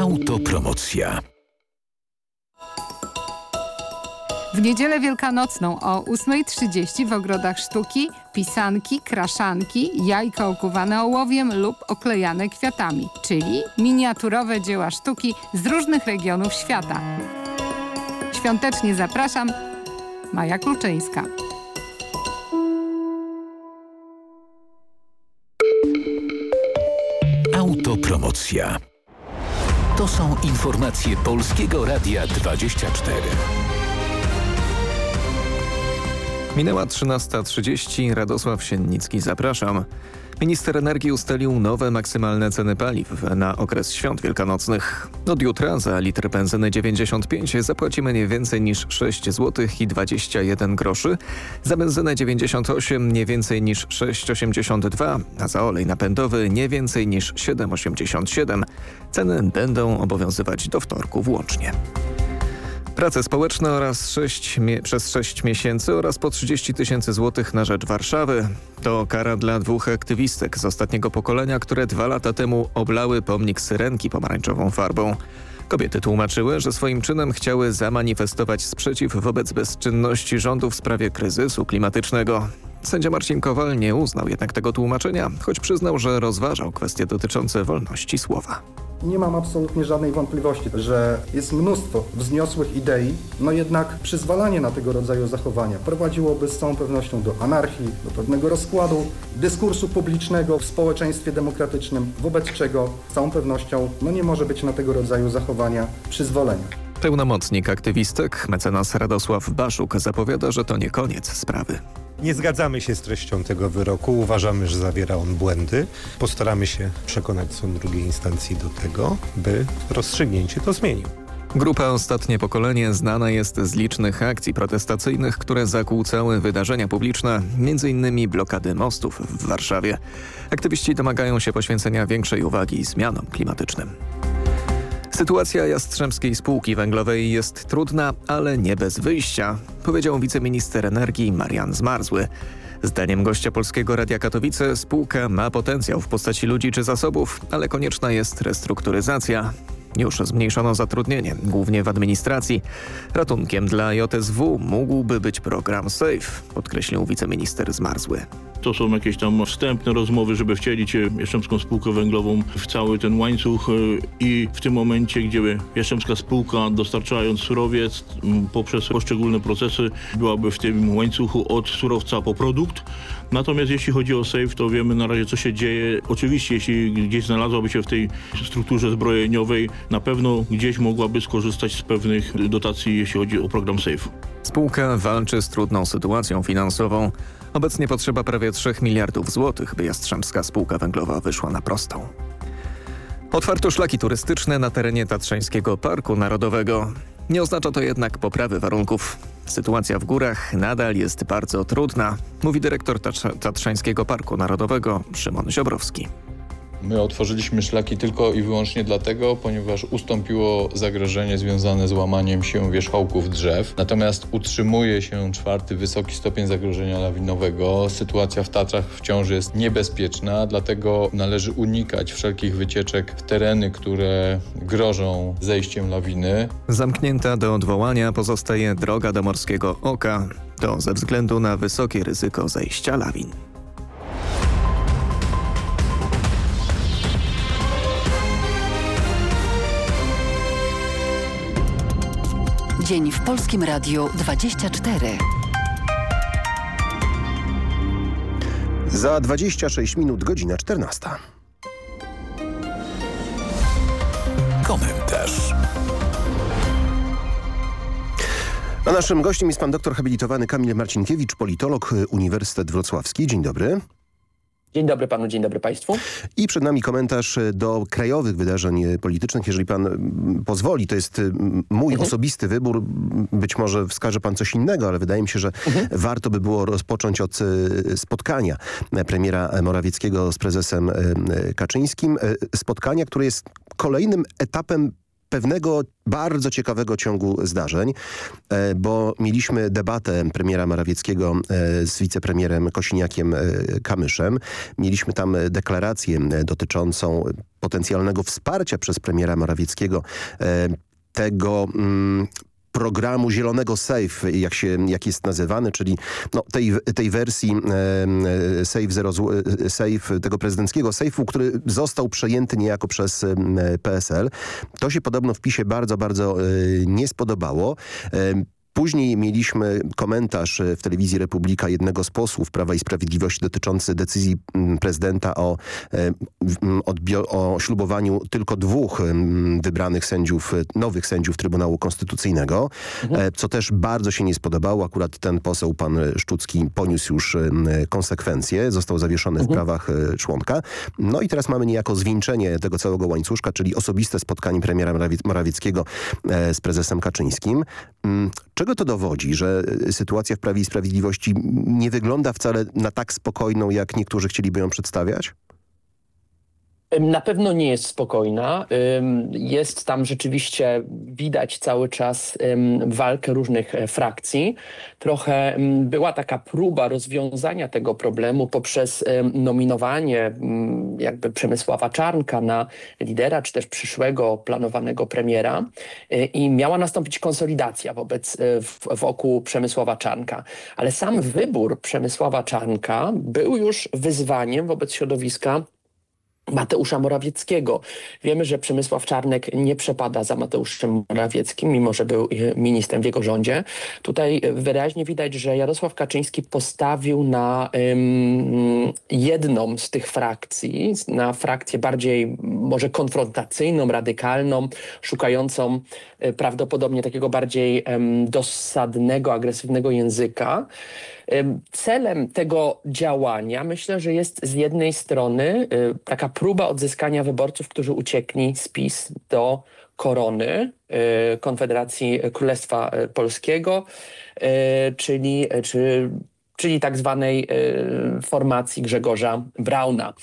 Autopromocja. W niedzielę wielkanocną o 8.30 w ogrodach sztuki pisanki, kraszanki, jajka okuwane ołowiem lub oklejane kwiatami, czyli miniaturowe dzieła sztuki z różnych regionów świata. Świątecznie zapraszam, Maja Kluczyńska. Autopromocja. To są informacje Polskiego Radia 24. Minęła 13.30. Radosław Siennicki, zapraszam. Minister energii ustalił nowe maksymalne ceny paliw na okres świąt wielkanocnych. Od jutra za litr benzyny 95 zapłacimy nie więcej niż 6 zł i 21 groszy, za benzynę 98 nie więcej niż 6,82, a za olej napędowy nie więcej niż 7,87. Ceny będą obowiązywać do wtorku włącznie. Prace społeczne oraz 6 przez 6 miesięcy oraz po 30 tysięcy złotych na rzecz Warszawy. To kara dla dwóch aktywistek z ostatniego pokolenia, które dwa lata temu oblały pomnik Syrenki pomarańczową farbą. Kobiety tłumaczyły, że swoim czynem chciały zamanifestować sprzeciw wobec bezczynności rządu w sprawie kryzysu klimatycznego. Sędzia Marcin Kowal nie uznał jednak tego tłumaczenia, choć przyznał, że rozważał kwestie dotyczące wolności słowa. Nie mam absolutnie żadnej wątpliwości, że jest mnóstwo wzniosłych idei, no jednak przyzwalanie na tego rodzaju zachowania prowadziłoby z całą pewnością do anarchii, do pewnego rozkładu dyskursu publicznego w społeczeństwie demokratycznym, wobec czego z całą pewnością no nie może być na tego rodzaju zachowania przyzwolenia. Pełnomocnik aktywistek, mecenas Radosław Baszuk zapowiada, że to nie koniec sprawy. Nie zgadzamy się z treścią tego wyroku. Uważamy, że zawiera on błędy. Postaramy się przekonać sąd drugiej instancji do tego, by rozstrzygnięcie to zmienił. Grupa Ostatnie Pokolenie znana jest z licznych akcji protestacyjnych, które zakłócały wydarzenia publiczne, m.in. blokady mostów w Warszawie. Aktywiści domagają się poświęcenia większej uwagi zmianom klimatycznym. Sytuacja Jastrzębskiej Spółki Węglowej jest trudna, ale nie bez wyjścia, powiedział wiceminister energii Marian Zmarzły. Zdaniem gościa Polskiego Radia Katowice spółka ma potencjał w postaci ludzi czy zasobów, ale konieczna jest restrukturyzacja. Już zmniejszono zatrudnienie, głównie w administracji. Ratunkiem dla JSW mógłby być program SAFE, podkreślił wiceminister Zmarzły. To są jakieś tam wstępne rozmowy, żeby wcielić Jastrzębską Spółkę Węglową w cały ten łańcuch i w tym momencie, gdzie Jastrzębska Spółka dostarczając surowiec poprzez poszczególne procesy byłaby w tym łańcuchu od surowca po produkt. Natomiast jeśli chodzi o SAFE, to wiemy na razie co się dzieje. Oczywiście jeśli gdzieś znalazłaby się w tej strukturze zbrojeniowej, na pewno gdzieś mogłaby skorzystać z pewnych dotacji, jeśli chodzi o program SAFE. Spółka walczy z trudną sytuacją finansową. Obecnie potrzeba prawie 3 miliardów złotych, by Jastrzębska Spółka Węglowa wyszła na prostą. Otwarto szlaki turystyczne na terenie Tatrzańskiego Parku Narodowego. Nie oznacza to jednak poprawy warunków. Sytuacja w górach nadal jest bardzo trudna, mówi dyrektor Tatrzańskiego Parku Narodowego Szymon Ziobrowski. My otworzyliśmy szlaki tylko i wyłącznie dlatego, ponieważ ustąpiło zagrożenie związane z łamaniem się wierzchołków drzew. Natomiast utrzymuje się czwarty wysoki stopień zagrożenia lawinowego. Sytuacja w Tatrach wciąż jest niebezpieczna, dlatego należy unikać wszelkich wycieczek w tereny, które grożą zejściem lawiny. Zamknięta do odwołania pozostaje droga do Morskiego Oka. To ze względu na wysokie ryzyko zejścia lawin. Dzień w Polskim Radiu 24. Za 26 minut godzina 14. Komentarz. A naszym gościem jest pan doktor habilitowany Kamil Marcinkiewicz, politolog, Uniwersytet Wrocławski. Dzień dobry. Dzień dobry panu, dzień dobry państwu. I przed nami komentarz do krajowych wydarzeń politycznych. Jeżeli pan mm, pozwoli, to jest mm, mój mhm. osobisty wybór. Być może wskaże pan coś innego, ale wydaje mi się, że mhm. warto by było rozpocząć od e, spotkania premiera Morawieckiego z prezesem e, Kaczyńskim. E, spotkania, które jest kolejnym etapem pewnego bardzo ciekawego ciągu zdarzeń, e, bo mieliśmy debatę premiera Morawieckiego e, z wicepremierem Kosiniakiem e, Kamyszem. Mieliśmy tam deklarację dotyczącą potencjalnego wsparcia przez premiera Morawieckiego tego mm, programu Zielonego Safe, jak, się, jak jest nazywany, czyli no, tej, tej wersji e, Safe, Zero, Safe, tego prezydenckiego Safe'u, który został przejęty niejako przez e, PSL. To się podobno w PiSie bardzo, bardzo e, nie spodobało. E, Później mieliśmy komentarz e, w telewizji Republika jednego z posłów Prawa i Sprawiedliwości dotyczący decyzji mm, prezydenta o, e, o ślubowaniu tylko dwóch wybranych sędziów, e, nowych sędziów Trybunału Konstytucyjnego, mhm. co też bardzo się nie spodobało. Akurat ten poseł, pan Szczucki, poniósł już konsekwencje, został zawieszony mhm. w prawach członka. No i teraz mamy niejako zwieńczenie tego całego łańcuszka, czyli osobiste spotkanie premiera Morawieckiego z prezesem Kaczyńskim. Czego to dowodzi, że y, sytuacja w Prawie i Sprawiedliwości nie wygląda wcale na tak spokojną, jak niektórzy chcieliby ją przedstawiać? Na pewno nie jest spokojna. Jest tam rzeczywiście widać cały czas walkę różnych e, frakcji. Trochę była taka próba rozwiązania tego problemu poprzez nominowanie jakby Przemysława Czarnka na lidera, czy też przyszłego planowanego premiera e, i miała nastąpić konsolidacja wobec e, wokół Przemysława Czarnka. Ale sam wybór Przemysława Czarnka był już wyzwaniem wobec środowiska Mateusza Morawieckiego. Wiemy, że Przemysław Czarnek nie przepada za Mateuszem Morawieckim, mimo że był ministrem w jego rządzie. Tutaj wyraźnie widać, że Jarosław Kaczyński postawił na um, jedną z tych frakcji, na frakcję bardziej może konfrontacyjną, radykalną, szukającą e, prawdopodobnie takiego bardziej um, dosadnego, agresywnego języka. Celem tego działania myślę, że jest z jednej strony y, taka próba odzyskania wyborców, którzy uciekli z PiS do korony y, Konfederacji Królestwa y, Polskiego, czyli, czy, czyli tak zwanej formacji Grzegorza Brauna.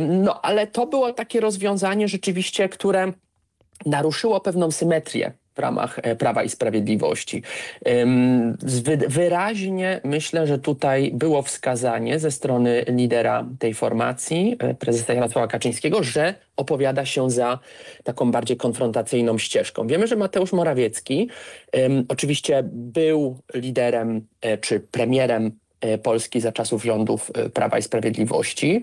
No ale to było takie rozwiązanie rzeczywiście, które naruszyło pewną symetrię w ramach e, Prawa i Sprawiedliwości. Wyraźnie myślę, że tutaj było wskazanie ze strony lidera tej formacji, e, prezesa Jarosława Kaczyńskiego, że opowiada się za taką bardziej konfrontacyjną ścieżką. Wiemy, że Mateusz Morawiecki oczywiście był liderem e, czy premierem Polski za czasów rządów e, Prawa i Sprawiedliwości.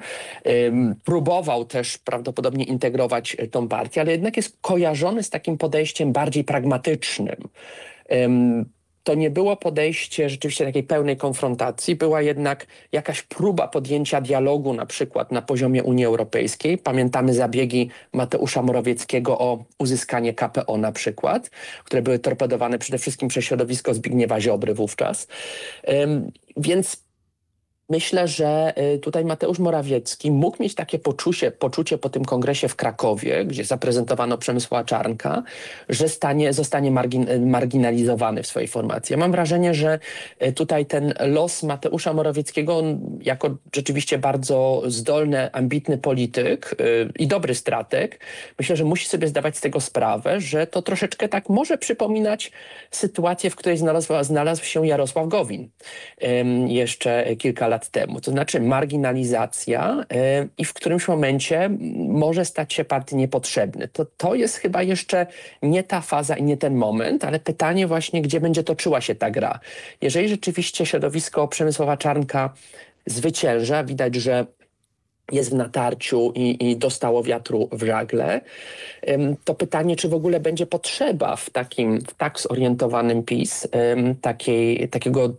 Próbował też prawdopodobnie integrować e, tą partię, ale jednak jest kojarzony z takim podejściem bardziej pragmatycznym to nie było podejście rzeczywiście takiej pełnej konfrontacji, była jednak jakaś próba podjęcia dialogu na przykład na poziomie Unii Europejskiej. Pamiętamy zabiegi Mateusza Morawieckiego o uzyskanie KPO na przykład, które były torpedowane przede wszystkim przez środowisko Zbigniewa Ziobry wówczas. Więc Myślę, że y, tutaj Mateusz Morawiecki mógł mieć takie poczucie, poczucie po tym kongresie w Krakowie, gdzie zaprezentowano Przemysła Czarnka, że stanie, zostanie margin, marginalizowany w swojej formacji. Ja mam wrażenie, że y, tutaj ten los Mateusza Morawieckiego, on jako rzeczywiście bardzo zdolny, ambitny polityk i dobry strateg, myślę, że musi sobie zdawać z tego sprawę, że to troszeczkę tak może przypominać sytuację, w której znalazł, znalazł się Jarosław Gowin jeszcze kilka lat lat temu. To znaczy marginalizacja yy, i w którymś momencie może stać się partii niepotrzebny. To, to jest chyba jeszcze nie ta faza i nie ten moment, ale pytanie właśnie, gdzie będzie toczyła się ta gra. Jeżeli rzeczywiście środowisko Przemysława Czarnka zwycięża, widać, że jest w natarciu i, i, dostało wiatru w żagle, to pytanie, czy w ogóle będzie potrzeba w takim w tak zorientowanym PiS takiej, takiego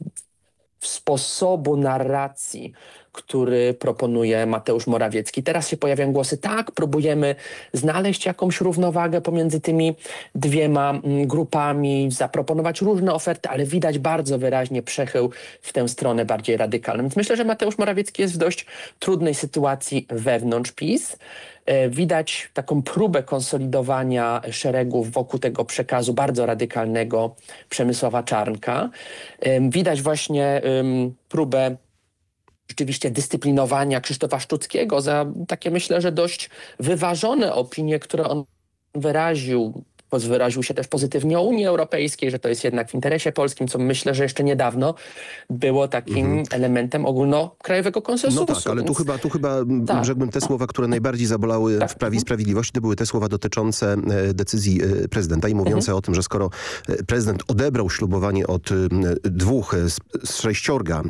sposobu narracji który proponuje Mateusz Morawiecki. Teraz się pojawiają głosy, tak, próbujemy znaleźć jakąś równowagę pomiędzy tymi dwiema mm, grupami, zaproponować różne oferty, ale widać bardzo wyraźnie przechył w tę stronę bardziej radykalną. Więc myślę, że Mateusz Morawiecki jest w dość trudnej sytuacji wewnątrz PiS. E, widać taką próbę konsolidowania szeregów wokół tego przekazu bardzo radykalnego Przemysława Czarnka. Widać właśnie próbę rzeczywiście dyscyplinowania Krzysztofa Sztuckiego za takie myślę, że dość wyważone opinie, które on wyraził wyraził się też pozytywnie o Unii Europejskiej, że to jest jednak w interesie polskim, co myślę, że jeszcze niedawno było takim mhm. elementem ogólnokrajowego konsensusu. No tak, ale więc... tu chyba, tu chyba tak. rzekłbym te słowa, które najbardziej zabolały tak. w Prawie i Sprawiedliwości, to były te słowa dotyczące e, decyzji e, prezydenta i mówiące mhm. o tym, że skoro e, prezydent odebrał ślubowanie od dwóch z sześciorga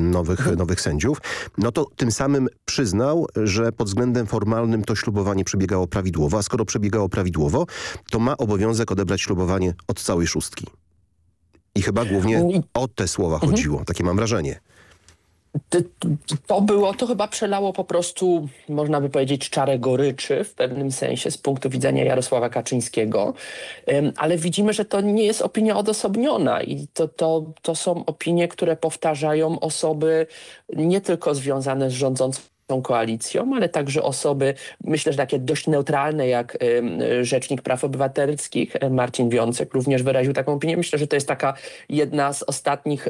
nowych, mhm. nowych sędziów, no to tym samym przyznał, że pod względem formalnym to ślubowanie przebiegało prawidłowo, a skoro przebiegało prawidłowo, to ma obowiązek odebrać ślubowanie od całej szóstki. I chyba głównie o te słowa mhm. chodziło, takie mam wrażenie. To było, to chyba przelało po prostu, można by powiedzieć, czarę goryczy w pewnym sensie z punktu widzenia Jarosława Kaczyńskiego, ale widzimy, że to nie jest opinia odosobniona i to, to, to są opinie, które powtarzają osoby nie tylko związane z rządzącą tą koalicją, ale także osoby, myślę, że takie dość neutralne, jak Rzecznik Praw Obywatelskich e, Marcin Wiącek również wyraził taką opinię. Myślę, że to jest taka jedna z ostatnich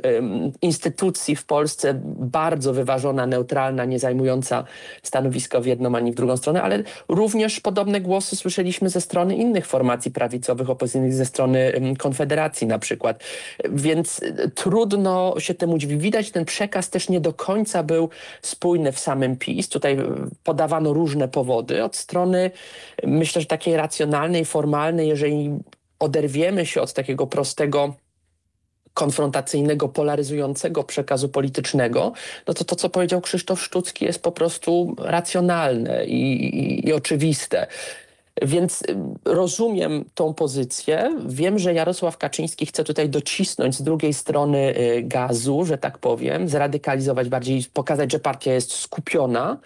instytucji w Polsce bardzo wyważona, neutralna, nie zajmująca stanowiska w jedną ani w drugą stronę, ale również podobne głosy słyszeliśmy ze strony innych formacji prawicowych, opozycyjnych, ze strony Konfederacji na przykład. Więc e, trudno się temu dziwić. Widać, ten przekaz też nie do końca był spójny w samym PiS. Tutaj podawano różne powody od strony, myślę, że takiej racjonalnej, formalnej, jeżeli oderwiemy się od takiego prostego konfrontacyjnego, polaryzującego przekazu politycznego, no to to, co powiedział Krzysztof Sztucki jest po prostu racjonalne i, i, i oczywiste. Więc y, rozumiem tą pozycję. Wiem, że Jarosław Kaczyński chce tutaj docisnąć z drugiej strony y, gazu, że tak powiem, zradykalizować bardziej, pokazać, że partia jest skupiona.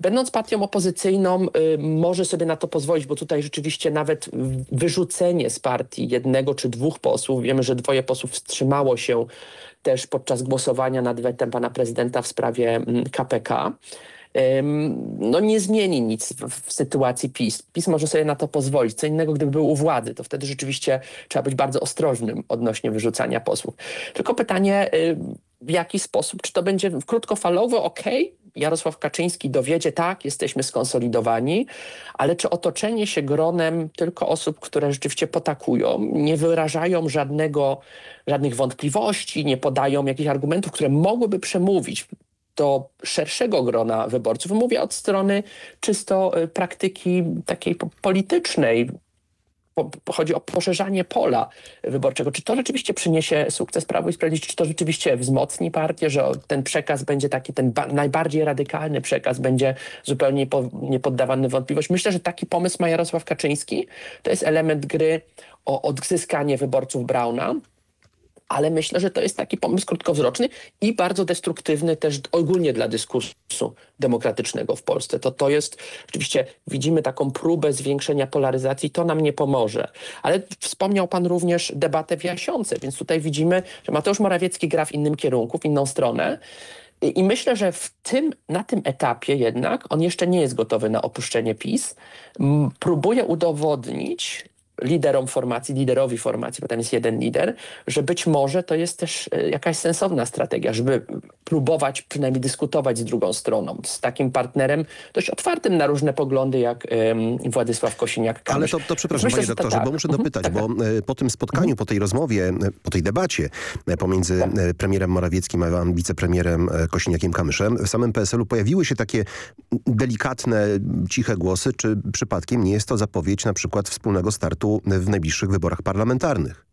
Będąc partią opozycyjną y, może sobie na to pozwolić, bo tutaj rzeczywiście nawet wyrzucenie z partii jednego czy dwóch posłów, wiemy, że dwoje posłów wstrzymało się też podczas głosowania nad wetem pana prezydenta w sprawie KPK. No nie zmieni nic w, w, sytuacji PiS. PiS może sobie na to pozwolić. Co innego, gdyby był u władzy, to wtedy rzeczywiście trzeba być bardzo ostrożnym odnośnie wyrzucania posłów. Tylko pytanie, y, w jaki sposób, czy to będzie krótkofalowo ok, Jarosław Kaczyński dowiedzie, tak, jesteśmy skonsolidowani, ale czy otoczenie się gronem tylko osób, które rzeczywiście potakują, nie wyrażają żadnego, żadnych wątpliwości, nie podają jakichś argumentów, które mogłyby przemówić do szerszego grona wyborców. Mówię od strony czysto y, praktyki takiej politycznej. Chodzi o poszerzanie pola wyborczego. Czy to rzeczywiście przyniesie sukces Prawo i Sprawiedliwości? Czy to rzeczywiście wzmocni partię, że ten przekaz będzie taki, ten najbardziej radykalny przekaz będzie zupełnie niepoddawany wątpliwość? Myślę, że taki pomysł ma Jarosław Kaczyński. To jest element gry o odzyskanie wyborców Brauna ale myślę, że to jest taki pomysł krótkowzroczny i bardzo destruktywny też ogólnie dla dyskursu demokratycznego w Polsce. To, to jest, oczywiście widzimy taką próbę zwiększenia polaryzacji, to nam nie pomoże. Ale wspomniał pan również debatę w Jasiące, więc tutaj widzimy, że Mateusz Morawiecki gra w innym kierunku, w inną stronę. I myślę, że w tym, na tym etapie jednak on jeszcze nie jest gotowy na opuszczenie PiS. Próbuje udowodnić liderom formacji, liderowi formacji, bo tam jest jeden lider, że być może to jest też e, jakaś sensowna strategia, żeby próbować przynajmniej dyskutować z drugą stroną, z takim partnerem dość otwartym na różne poglądy, jak um, Władysław Kosiniak-Kamysz. Ale to, to przepraszam, Myślę, panie doktorze, tak. bo muszę dopytać, tak, bo tak. E, po tym spotkaniu, mhm. po tej rozmowie, e, po tej debacie pomiędzy tak. premierem Morawieckim a wicepremierem Kosiniakiem-Kamyszem, w samym PSL-u pojawiły się takie delikatne, ciche głosy, czy przypadkiem nie jest to zapowiedź na przykład wspólnego startu w najbliższych wyborach parlamentarnych.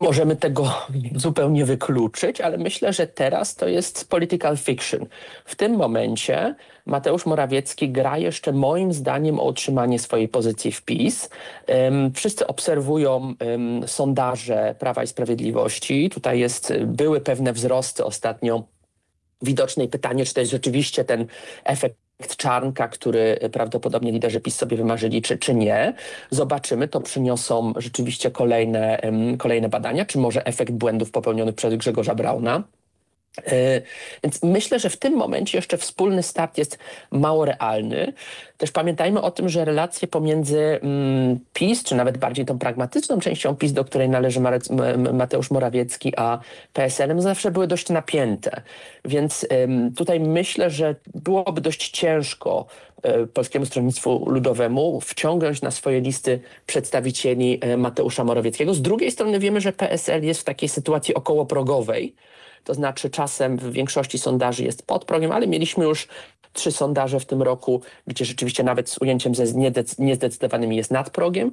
Możemy tego zupełnie wykluczyć, ale myślę, że teraz to jest political fiction. W tym momencie Mateusz Morawiecki gra jeszcze moim zdaniem o utrzymanie swojej pozycji w PiS. Um, wszyscy obserwują um, sondaże Prawa i Sprawiedliwości. Tutaj jest, były pewne wzrosty ostatnio widoczne pytanie, czy to jest rzeczywiście ten efekt Czarnka, który prawdopodobnie liderzy PiS sobie wymarzyli, czy, czy nie. Zobaczymy, to przyniosą rzeczywiście kolejne, kolejne badania, czy może efekt błędów popełnionych przez Grzegorza Brauna. E, więc myślę, że w tym momencie jeszcze wspólny start jest mało realny. Też pamiętajmy o tym, że relacje pomiędzy mm, PiS, czy nawet bardziej tą pragmatyczną częścią PiS, do której należy Mateusz Morawiecki, a PSL-em zawsze były dość napięte. Więc tutaj myślę, że byłoby dość ciężko e, Polskiemu Stronnictwu Ludowemu wciągnąć na swoje listy przedstawicieli e, Mateusza Morawieckiego. Z drugiej strony wiemy, że PSL jest w takiej sytuacji okołoprogowej, to znaczy czasem w większości sondaży jest pod progiem, ale mieliśmy już trzy sondaże w tym roku, gdzie rzeczywiście nawet z ujęciem ze niezdecydowanymi jest nad progiem,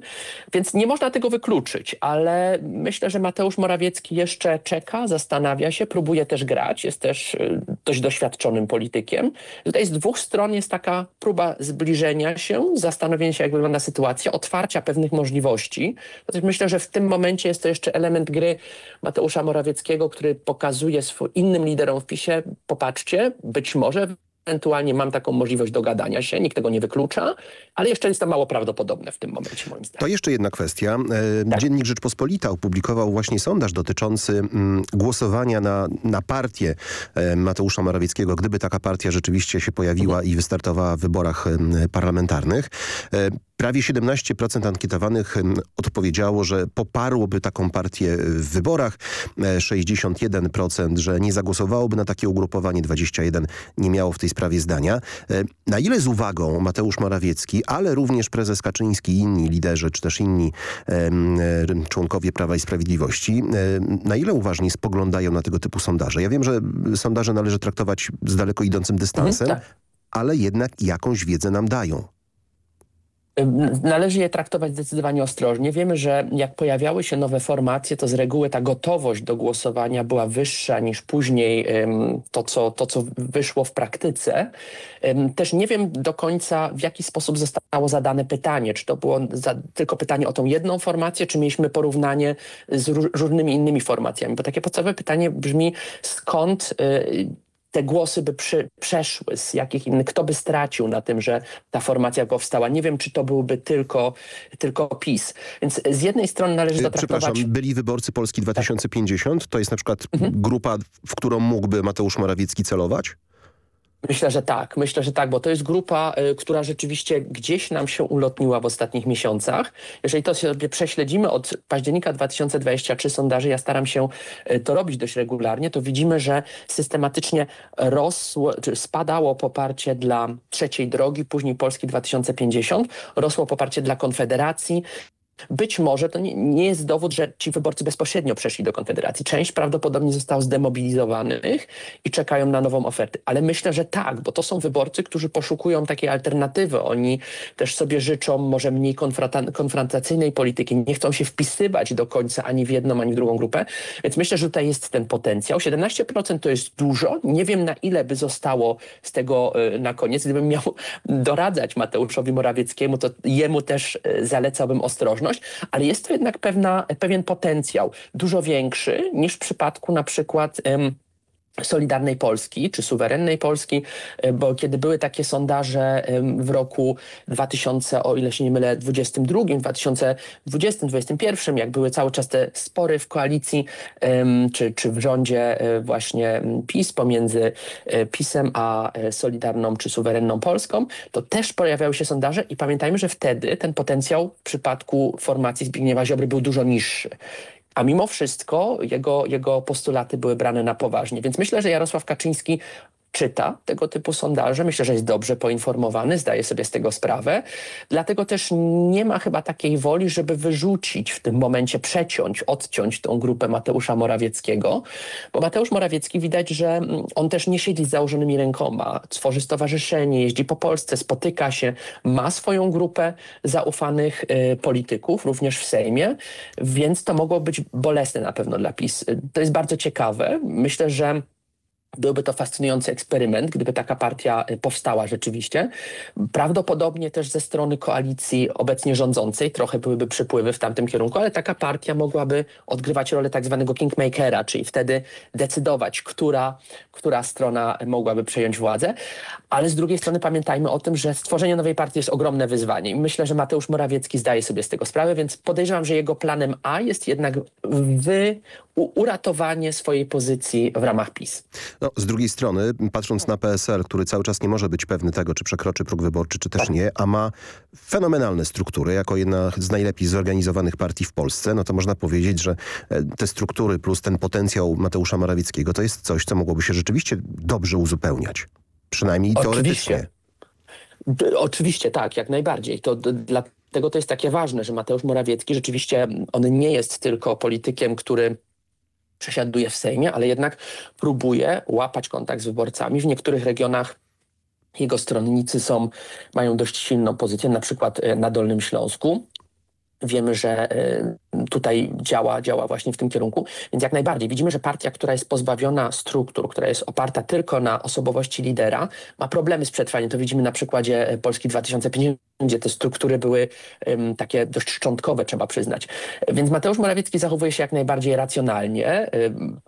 więc nie można tego wykluczyć, ale myślę, że Mateusz Morawiecki jeszcze czeka, zastanawia się, próbuje też grać, jest też y, dość doświadczonym politykiem. Tutaj z dwóch stron jest taka próba zbliżenia się, zastanowienia się, jak wygląda sytuacja, otwarcia pewnych możliwości. Myślę, że w tym momencie jest to jeszcze element gry Mateusza Morawieckiego, który pokazuje innym liderom w PiSie, popatrzcie, być może Ewentualnie mam taką możliwość dogadania się, nikt tego nie wyklucza, ale jeszcze jest to mało prawdopodobne w tym momencie moim zdaniem. To jeszcze jedna kwestia. E, tak. Dziennik Rzeczpospolita opublikował właśnie sondaż dotyczący mm, głosowania na, na partię e, Mateusza Morawieckiego, gdyby taka partia rzeczywiście się pojawiła mhm. i wystartowała w wyborach parlamentarnych. E, Prawie 17% ankietowanych odpowiedziało, że poparłoby taką partię w wyborach. 61%, że nie zagłosowałoby na takie ugrupowanie. 21% nie miało w tej sprawie zdania. E, na ile z uwagą Mateusz Morawiecki, ale również prezes Kaczyński i inni liderzy, czy też inni e, członkowie Prawa i Sprawiedliwości, e, na ile uważnie spoglądają na tego typu sondaże? Ja wiem, że sondaże należy traktować z daleko idącym dystansem, mhm, tak. ale jednak jakąś wiedzę nam dają. Należy je traktować zdecydowanie ostrożnie. Wiemy, że jak pojawiały się nowe formacje, to z reguły ta gotowość do głosowania była wyższa niż później to, co, to, co wyszło w praktyce. Też nie wiem do końca, w jaki sposób zostało zadane pytanie. Czy to było za, tylko pytanie o tą jedną formację, czy mieliśmy porównanie z różnymi innymi formacjami? Bo takie podstawowe pytanie brzmi, skąd y, te głosy by przy, przeszły, z jakich innych, kto by stracił na tym, że ta formacja powstała. Nie wiem, czy to byłby tylko, tylko PiS. Więc z jednej strony należy to Przepraszam, byli wyborcy Polski 2050? Tak. To jest na przykład mhm. grupa, w którą mógłby Mateusz Morawiecki celować? Myślę, że tak. Myślę, że tak, bo to jest grupa, y, która rzeczywiście gdzieś nam się ulotniła w ostatnich miesiącach. Jeżeli to sobie prześledzimy od października 2023 sondaży, ja staram się y, to robić dość regularnie, to widzimy, że systematycznie rosło, czy spadało poparcie dla trzeciej drogi, później Polski 2050, rosło poparcie dla Konfederacji, być może to nie, nie, jest dowód, że ci wyborcy bezpośrednio przeszli do Konfederacji. Część prawdopodobnie została zdemobilizowanych i czekają na nową ofertę. Ale myślę, że tak, bo to są wyborcy, którzy poszukują takiej alternatywy. Oni też sobie życzą może mniej konfrontacyjnej polityki. Nie chcą się wpisywać do końca ani w jedną, ani w drugą grupę. Więc myślę, że tutaj jest ten potencjał. 17% to jest dużo. Nie wiem, na ile by zostało z tego y, na koniec. Gdybym miał doradzać Mateuszowi Morawieckiemu, to jemu też y, zalecałbym ostrożność ale jest to jednak pewna, pewien potencjał, dużo większy niż w przypadku na przykład Solidarnej Polski czy Suwerennej Polski, e, bo kiedy były takie sondaże w roku 2000, o ile się nie mylę, 22, 2020, 2021, jak były cały czas te spory w koalicji czy, czy w rządzie e, właśnie PiS pomiędzy e, PiSem a Solidarną czy Suwerenną Polską, to też pojawiały się sondaże i pamiętajmy, że wtedy ten potencjał w przypadku formacji Zbigniewa Ziobry był dużo niższy a mimo wszystko jego, jego postulaty były brane na poważnie. Więc myślę, że Jarosław Kaczyński czyta tego typu sondaże. Myślę, że jest dobrze poinformowany, zdaje sobie z tego sprawę. Dlatego też nie ma chyba takiej woli, żeby wyrzucić w tym momencie, przeciąć, odciąć tą grupę Mateusza Morawieckiego, bo Mateusz Morawiecki widać, że on też nie siedzi z założonymi rękoma. Tworzy stowarzyszenie, jeździ po Polsce, spotyka się, ma swoją grupę zaufanych y, polityków, również w Sejmie, więc to mogło być bolesne na pewno dla PiS. To jest bardzo ciekawe. Myślę, że Byłby to fascynujący eksperyment, gdyby taka partia y, powstała rzeczywiście. Prawdopodobnie też ze strony koalicji obecnie rządzącej trochę byłyby przypływy w tamtym kierunku, ale taka partia mogłaby odgrywać rolę tak zwanego kingmakera, czyli wtedy decydować, która, która strona mogłaby przejąć władzę. Ale z drugiej strony pamiętajmy o tym, że stworzenie nowej partii jest ogromne wyzwanie i myślę, że Mateusz Morawiecki zdaje sobie z tego sprawę, więc podejrzewam, że jego planem A jest jednak wy, uratowanie swojej pozycji w ramach PiS. No, z drugiej strony, patrząc na PSL, który cały czas nie może być pewny tego, czy przekroczy próg wyborczy, czy też nie, a ma fenomenalne struktury, jako jedna z najlepiej zorganizowanych partii w Polsce, no to można powiedzieć, że e, te struktury plus ten potencjał Mateusza Morawieckiego to jest coś, co mogłoby się rzeczywiście dobrze uzupełniać. Przynajmniej teoretycznie. Oczywiście, Oczywiście tak, jak najbardziej. To dlatego to jest takie ważne, że Mateusz Morawiecki rzeczywiście, on nie jest tylko politykiem, który przesiaduje w Sejmie, ale jednak próbuje łapać kontakt z wyborcami. W niektórych regionach jego stronnicy są, mają dość silną pozycję, na przykład e, na Dolnym Śląsku. Wiemy, że e, tutaj działa, działa właśnie w tym kierunku. Więc jak najbardziej widzimy, że partia, która jest pozbawiona struktur, która jest oparta tylko na osobowości lidera, ma problemy z przetrwaniem. To widzimy na przykładzie e, Polski 2050, gdzie te struktury były um, takie dość szczątkowe, trzeba przyznać. Więc Mateusz Morawiecki zachowuje się jak najbardziej racjonalnie. Um,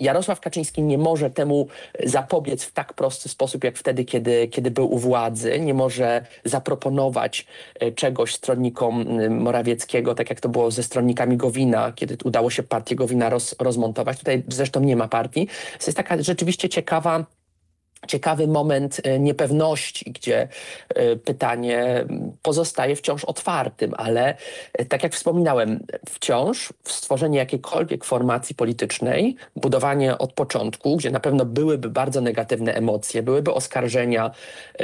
Jarosław Kaczyński nie może temu zapobiec w tak prosty sposób, jak wtedy, kiedy, kiedy był u władzy. Nie może zaproponować e, czegoś stronnikom Morawieckiego, tak jak to było ze stronnikami Gowina, kiedy udało się partię Gowina roz, rozmontować. Tutaj zresztą nie ma partii. To jest taka rzeczywiście ciekawa ciekawy moment e, niepewności, gdzie e, pytanie pozostaje wciąż otwartym, ale e, tak jak wspominałem, wciąż stworzenie jakiejkolwiek formacji politycznej, budowanie od początku, gdzie na pewno byłyby bardzo negatywne emocje, byłyby oskarżenia,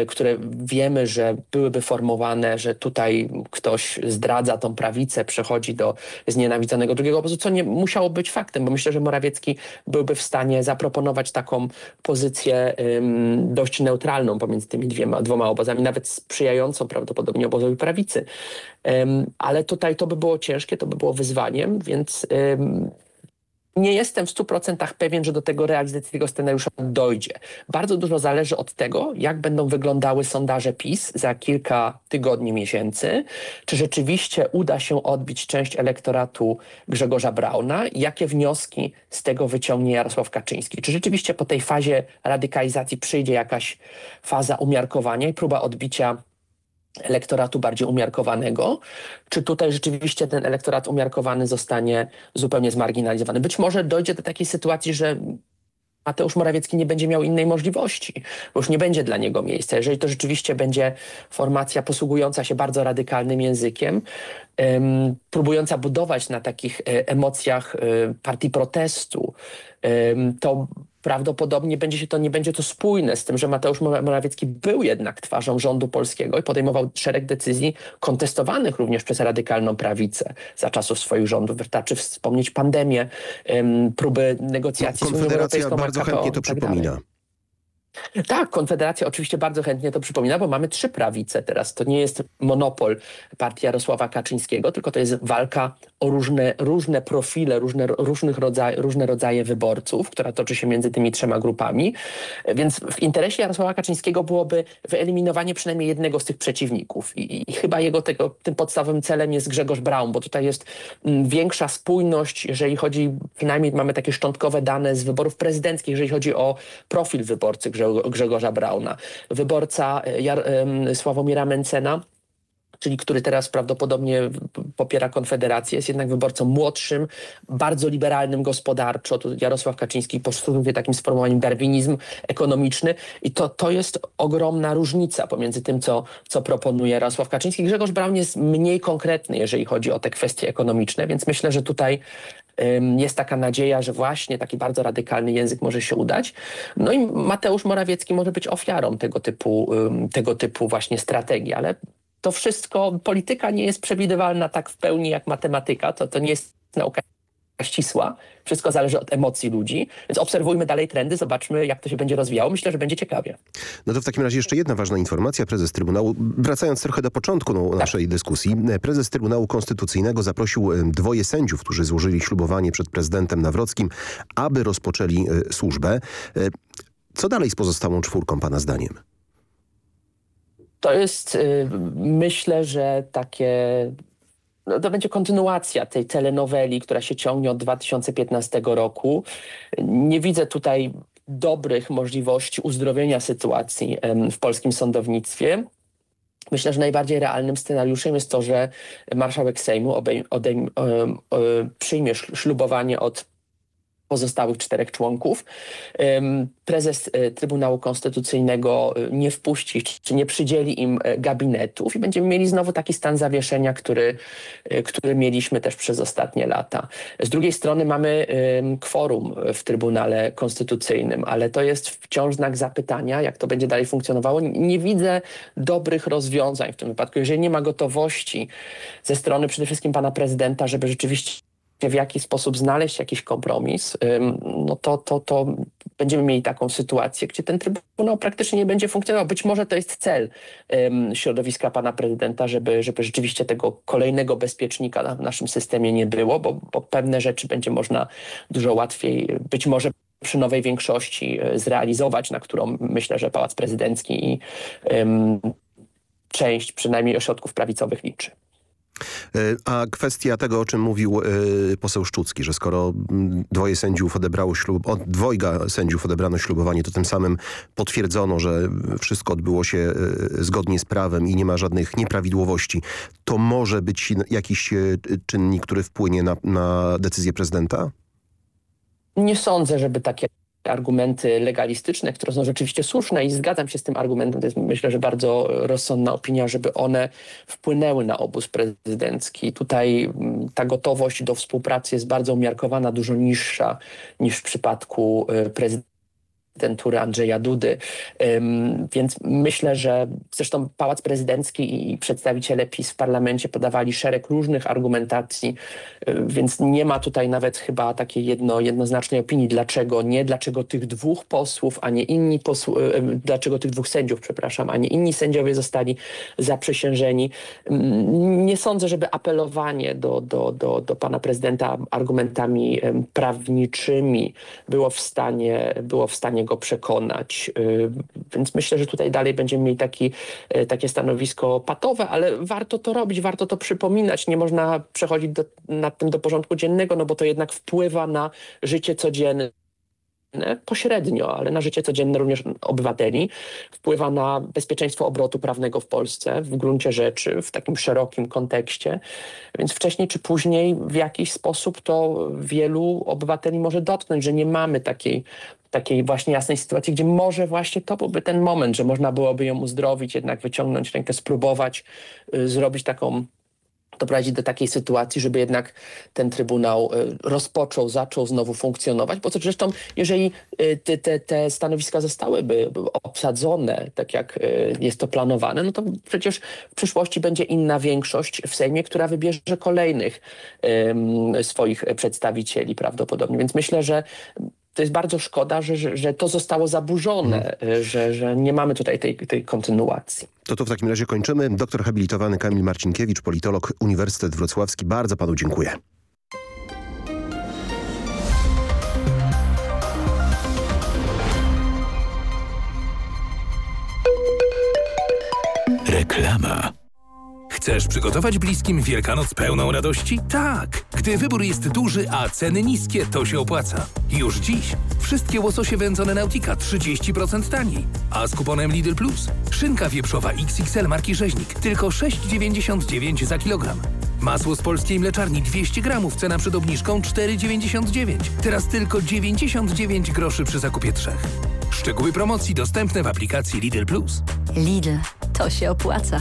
które wiemy, że byłyby formowane, że tutaj ktoś zdradza tą prawicę, przechodzi do znienawidzonego drugiego obozu, co nie musiało być faktem, bo myślę, że Morawiecki byłby w stanie zaproponować taką pozycję dość neutralną pomiędzy tymi dwiema, dwoma obozami, nawet sprzyjającą prawdopodobnie obozowi prawicy. Ale tutaj to by było ciężkie, to by było wyzwaniem, więc nie jestem w 100% pewien, że do tego realizacji tego scenariusza dojdzie. Bardzo dużo zależy od tego, jak będą wyglądały sondaże PiS za kilka tygodni, miesięcy. Czy rzeczywiście uda się odbić część elektoratu Grzegorza Brauna? Jakie wnioski z tego wyciągnie Jarosław Kaczyński? Czy rzeczywiście po tej fazie radykalizacji przyjdzie jakaś faza umiarkowania i próba odbicia elektoratu bardziej umiarkowanego, czy tutaj rzeczywiście ten elektorat umiarkowany zostanie zupełnie zmarginalizowany. Być może dojdzie do takiej sytuacji, że Mateusz Morawiecki nie będzie miał innej możliwości, bo już nie będzie dla niego miejsca. Jeżeli to rzeczywiście będzie formacja posługująca się bardzo radykalnym językiem, próbująca budować na takich e, emocjach um, partii protestu, um, to prawdopodobnie będzie się to, nie będzie to spójne z tym, że Mateusz Morawiecki był jednak twarzą rządu polskiego i podejmował szereg decyzji kontestowanych również przez radykalną prawicę za czasów swoich rządów. Wystarczy wspomnieć pandemię, próby negocjacji no, z Unią Europejską. bardzo chętnie to tak przypomina. Dalej. Tak, Konfederacja oczywiście bardzo chętnie to przypomina, bo mamy trzy prawice teraz. To nie jest monopol partii Jarosława Kaczyńskiego, tylko to jest walka o różne, różne profile, różne, różnych rodzaj, różne rodzaje wyborców, która toczy się między tymi trzema grupami. Więc w interesie Jarosława Kaczyńskiego byłoby wyeliminowanie przynajmniej jednego z tych przeciwników. I, i chyba jego tego, tym podstawowym celem jest Grzegorz Braun, bo tutaj jest mm, większa spójność, jeżeli chodzi, przynajmniej mamy takie szczątkowe dane z wyborów prezydenckich, jeżeli chodzi o profil wyborcy Grzegorza Grzegorza Brauna. Wyborca e, Jar Sławomira Mencena czyli który teraz prawdopodobnie popiera Konfederację, jest jednak wyborcą młodszym, bardzo liberalnym gospodarczo. Tu Jarosław Kaczyński posługuje takim sformułowaniem darwinizm ekonomiczny i to, to jest ogromna różnica pomiędzy tym, co, co proponuje Jarosław Kaczyński. Grzegorz Braun jest mniej konkretny, jeżeli chodzi o te kwestie ekonomiczne, więc myślę, że tutaj jest taka nadzieja, że właśnie taki bardzo radykalny język może się udać. No i Mateusz Morawiecki może być ofiarą tego typu, tego typu właśnie strategii, ale to wszystko, polityka nie jest przewidywalna tak w pełni jak matematyka, to, to nie jest nauka ścisła. Wszystko zależy od emocji ludzi, więc obserwujmy dalej trendy, zobaczmy jak to się będzie rozwijało. Myślę, że będzie ciekawie. No to w takim razie jeszcze jedna ważna informacja. Prezes Trybunału, wracając trochę do początku no, naszej dyskusji, prezes Trybunału Konstytucyjnego zaprosił e, dwoje sędziów, którzy złożyli ślubowanie przed prezydentem Nawrockim, aby rozpoczęli e, służbę. E, Co dalej z pozostałą czwórką pana zdaniem? To jest, y, myślę, że takie no to będzie kontynuacja tej telenoweli, która się ciągnie od 2015 roku. Nie widzę tutaj dobrych możliwości uzdrowienia sytuacji w polskim sądownictwie. Myślę, że najbardziej realnym scenariuszem jest to, że marszałek Sejmu obejm, odejm, przyjmie ślubowanie od pozostałych czterech członków. Prezes e, Trybunału Konstytucyjnego e, nie wpuści, czy nie przydzieli im e, gabinetów i będziemy mieli znowu taki stan zawieszenia, który, który mieliśmy też przez ostatnie lata. Z drugiej strony mamy kworum w Trybunale Konstytucyjnym, ale to jest wciąż znak zapytania, jak to będzie dalej funkcjonowało. Nie widzę dobrych rozwiązań w tym wypadku. Jeżeli nie ma gotowości ze strony przede wszystkim pana prezydenta, żeby rzeczywiście w jaki sposób znaleźć jakiś kompromis, no to, to, to będziemy mieli taką sytuację, gdzie ten Trybunał praktycznie nie będzie funkcjonował. Być może to jest cel środowiska pana prezydenta, żeby, żeby rzeczywiście tego kolejnego bezpiecznika w naszym systemie nie było, bo, bo pewne rzeczy będzie można dużo łatwiej, być może przy nowej większości y, zrealizować, na którą myślę, że Pałac Prezydencki i ym, część przynajmniej ośrodków prawicowych liczy. E, A kwestia tego, o czym mówił e, poseł Szczucki, że skoro mm, dwoje sędziów odebrało ślub, od dwojga sędziów odebrano ślubowanie, to tym samym potwierdzono, że wszystko odbyło się e, zgodnie z prawem i nie ma żadnych nieprawidłowości, to może być jakiś czynnik, który wpłynie na, na decyzję prezydenta? Nie sądzę, żeby takie argumenty legalistyczne, które są rzeczywiście słuszne i zgadzam się z tym argumentem, to jest myślę, że bardzo rozsądna opinia, żeby one wpłynęły na obóz prezydencki. Tutaj mm, ta gotowość do współpracy jest bardzo umiarkowana, dużo niższa niż w przypadku y, prezydentury Andrzeja Dudy. Ym, Więc myślę, że zresztą Pałac Prezydencki i przedstawiciele PiS w parlamencie podawali szereg różnych argumentacji, więc nie ma tutaj nawet chyba takiej jedno, jednoznacznej opinii, dlaczego nie, dlaczego tych dwóch posłów, a nie inni posłów, dlaczego tych dwóch sędziów, przepraszam, a nie inni sędziowie zostali zaprzysiężeni. Ym, Nie sądzę, żeby apelowanie do, do, do, do pana prezydenta argumentami prawniczymi było w stanie, było w stanie go przekonać. Y, Więc myślę, że tutaj dalej będziemy mieli taki, y, takie stanowisko patowe, ale warto to robić, warto to przypominać. Nie można przechodzić do, nad tym do porządku dziennego, no bo to jednak wpływa na życie codzienne pośrednio, ale na życie codzienne również obywateli, wpływa na bezpieczeństwo obrotu prawnego w Polsce w gruncie rzeczy, w takim szerokim kontekście. Więc wcześniej czy później w jakiś sposób to wielu obywateli może dotknąć, że nie mamy takiej takiej właśnie jasnej sytuacji, gdzie może właśnie to byłby ten moment, że można byłoby ją uzdrowić, jednak wyciągnąć rękę, spróbować y, zrobić taką doprowadzić do takiej sytuacji, żeby jednak ten Trybunał y, rozpoczął, zaczął znowu funkcjonować, bo zresztą jeżeli y, te, te, te stanowiska zostałyby obsadzone, tak jak y, jest to planowane, no to przecież w przyszłości będzie inna większość w Sejmie, która wybierze kolejnych swoich przedstawicieli prawdopodobnie, więc myślę, że to jest bardzo szkoda, że, że, że to zostało zaburzone, y, że, że nie mamy tutaj tej, tej kontynuacji. To to w takim razie kończymy. Doktor habilitowany Kamil Marcinkiewicz, politolog, Uniwersytet Wrocławski. Bardzo panu dziękuję. Reklama. Chcesz przygotować bliskim Wielkanoc pełną radości? Tak! Gdy wybór jest duży, a ceny niskie, to się opłaca. Już dziś wszystkie łososie wędzone Nautika 30% taniej. A z kuponem Lidl Plus szynka wieprzowa XXL marki Rzeźnik tylko 6,99 za kilogram. Masło z polskiej mleczarni 200 gramów, cena przed obniżką 4,99. Teraz tylko 99 groszy przy zakupie trzech. Szczegóły promocji dostępne w aplikacji Lidl Plus. Lidl, to się opłaca.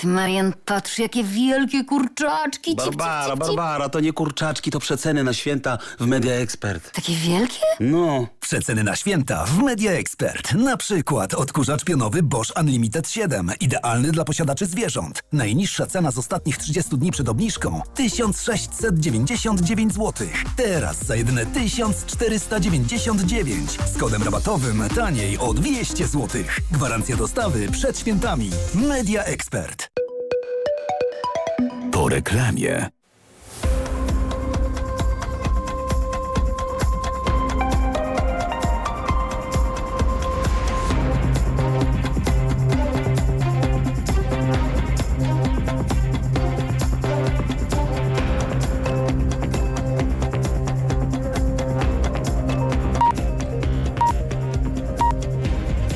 Ty, Marian, patrz, jakie wielkie kurczaczki. Cip, Barbara, cip, cip. Barbara, to nie kurczaczki, to przeceny na święta w Media Expert. Takie wielkie? No. Przeceny na święta w Media Expert. Na przykład odkurzacz pionowy Bosch Unlimited 7. Idealny dla posiadaczy zwierząt. Najniższa cena z ostatnich 30 dni przed obniżką 1699 zł. Teraz za jedyne 1499. Z kodem rabatowym taniej o 200 zł. Gwarancja dostawy przed świętami. Media Expert. Po reklamie.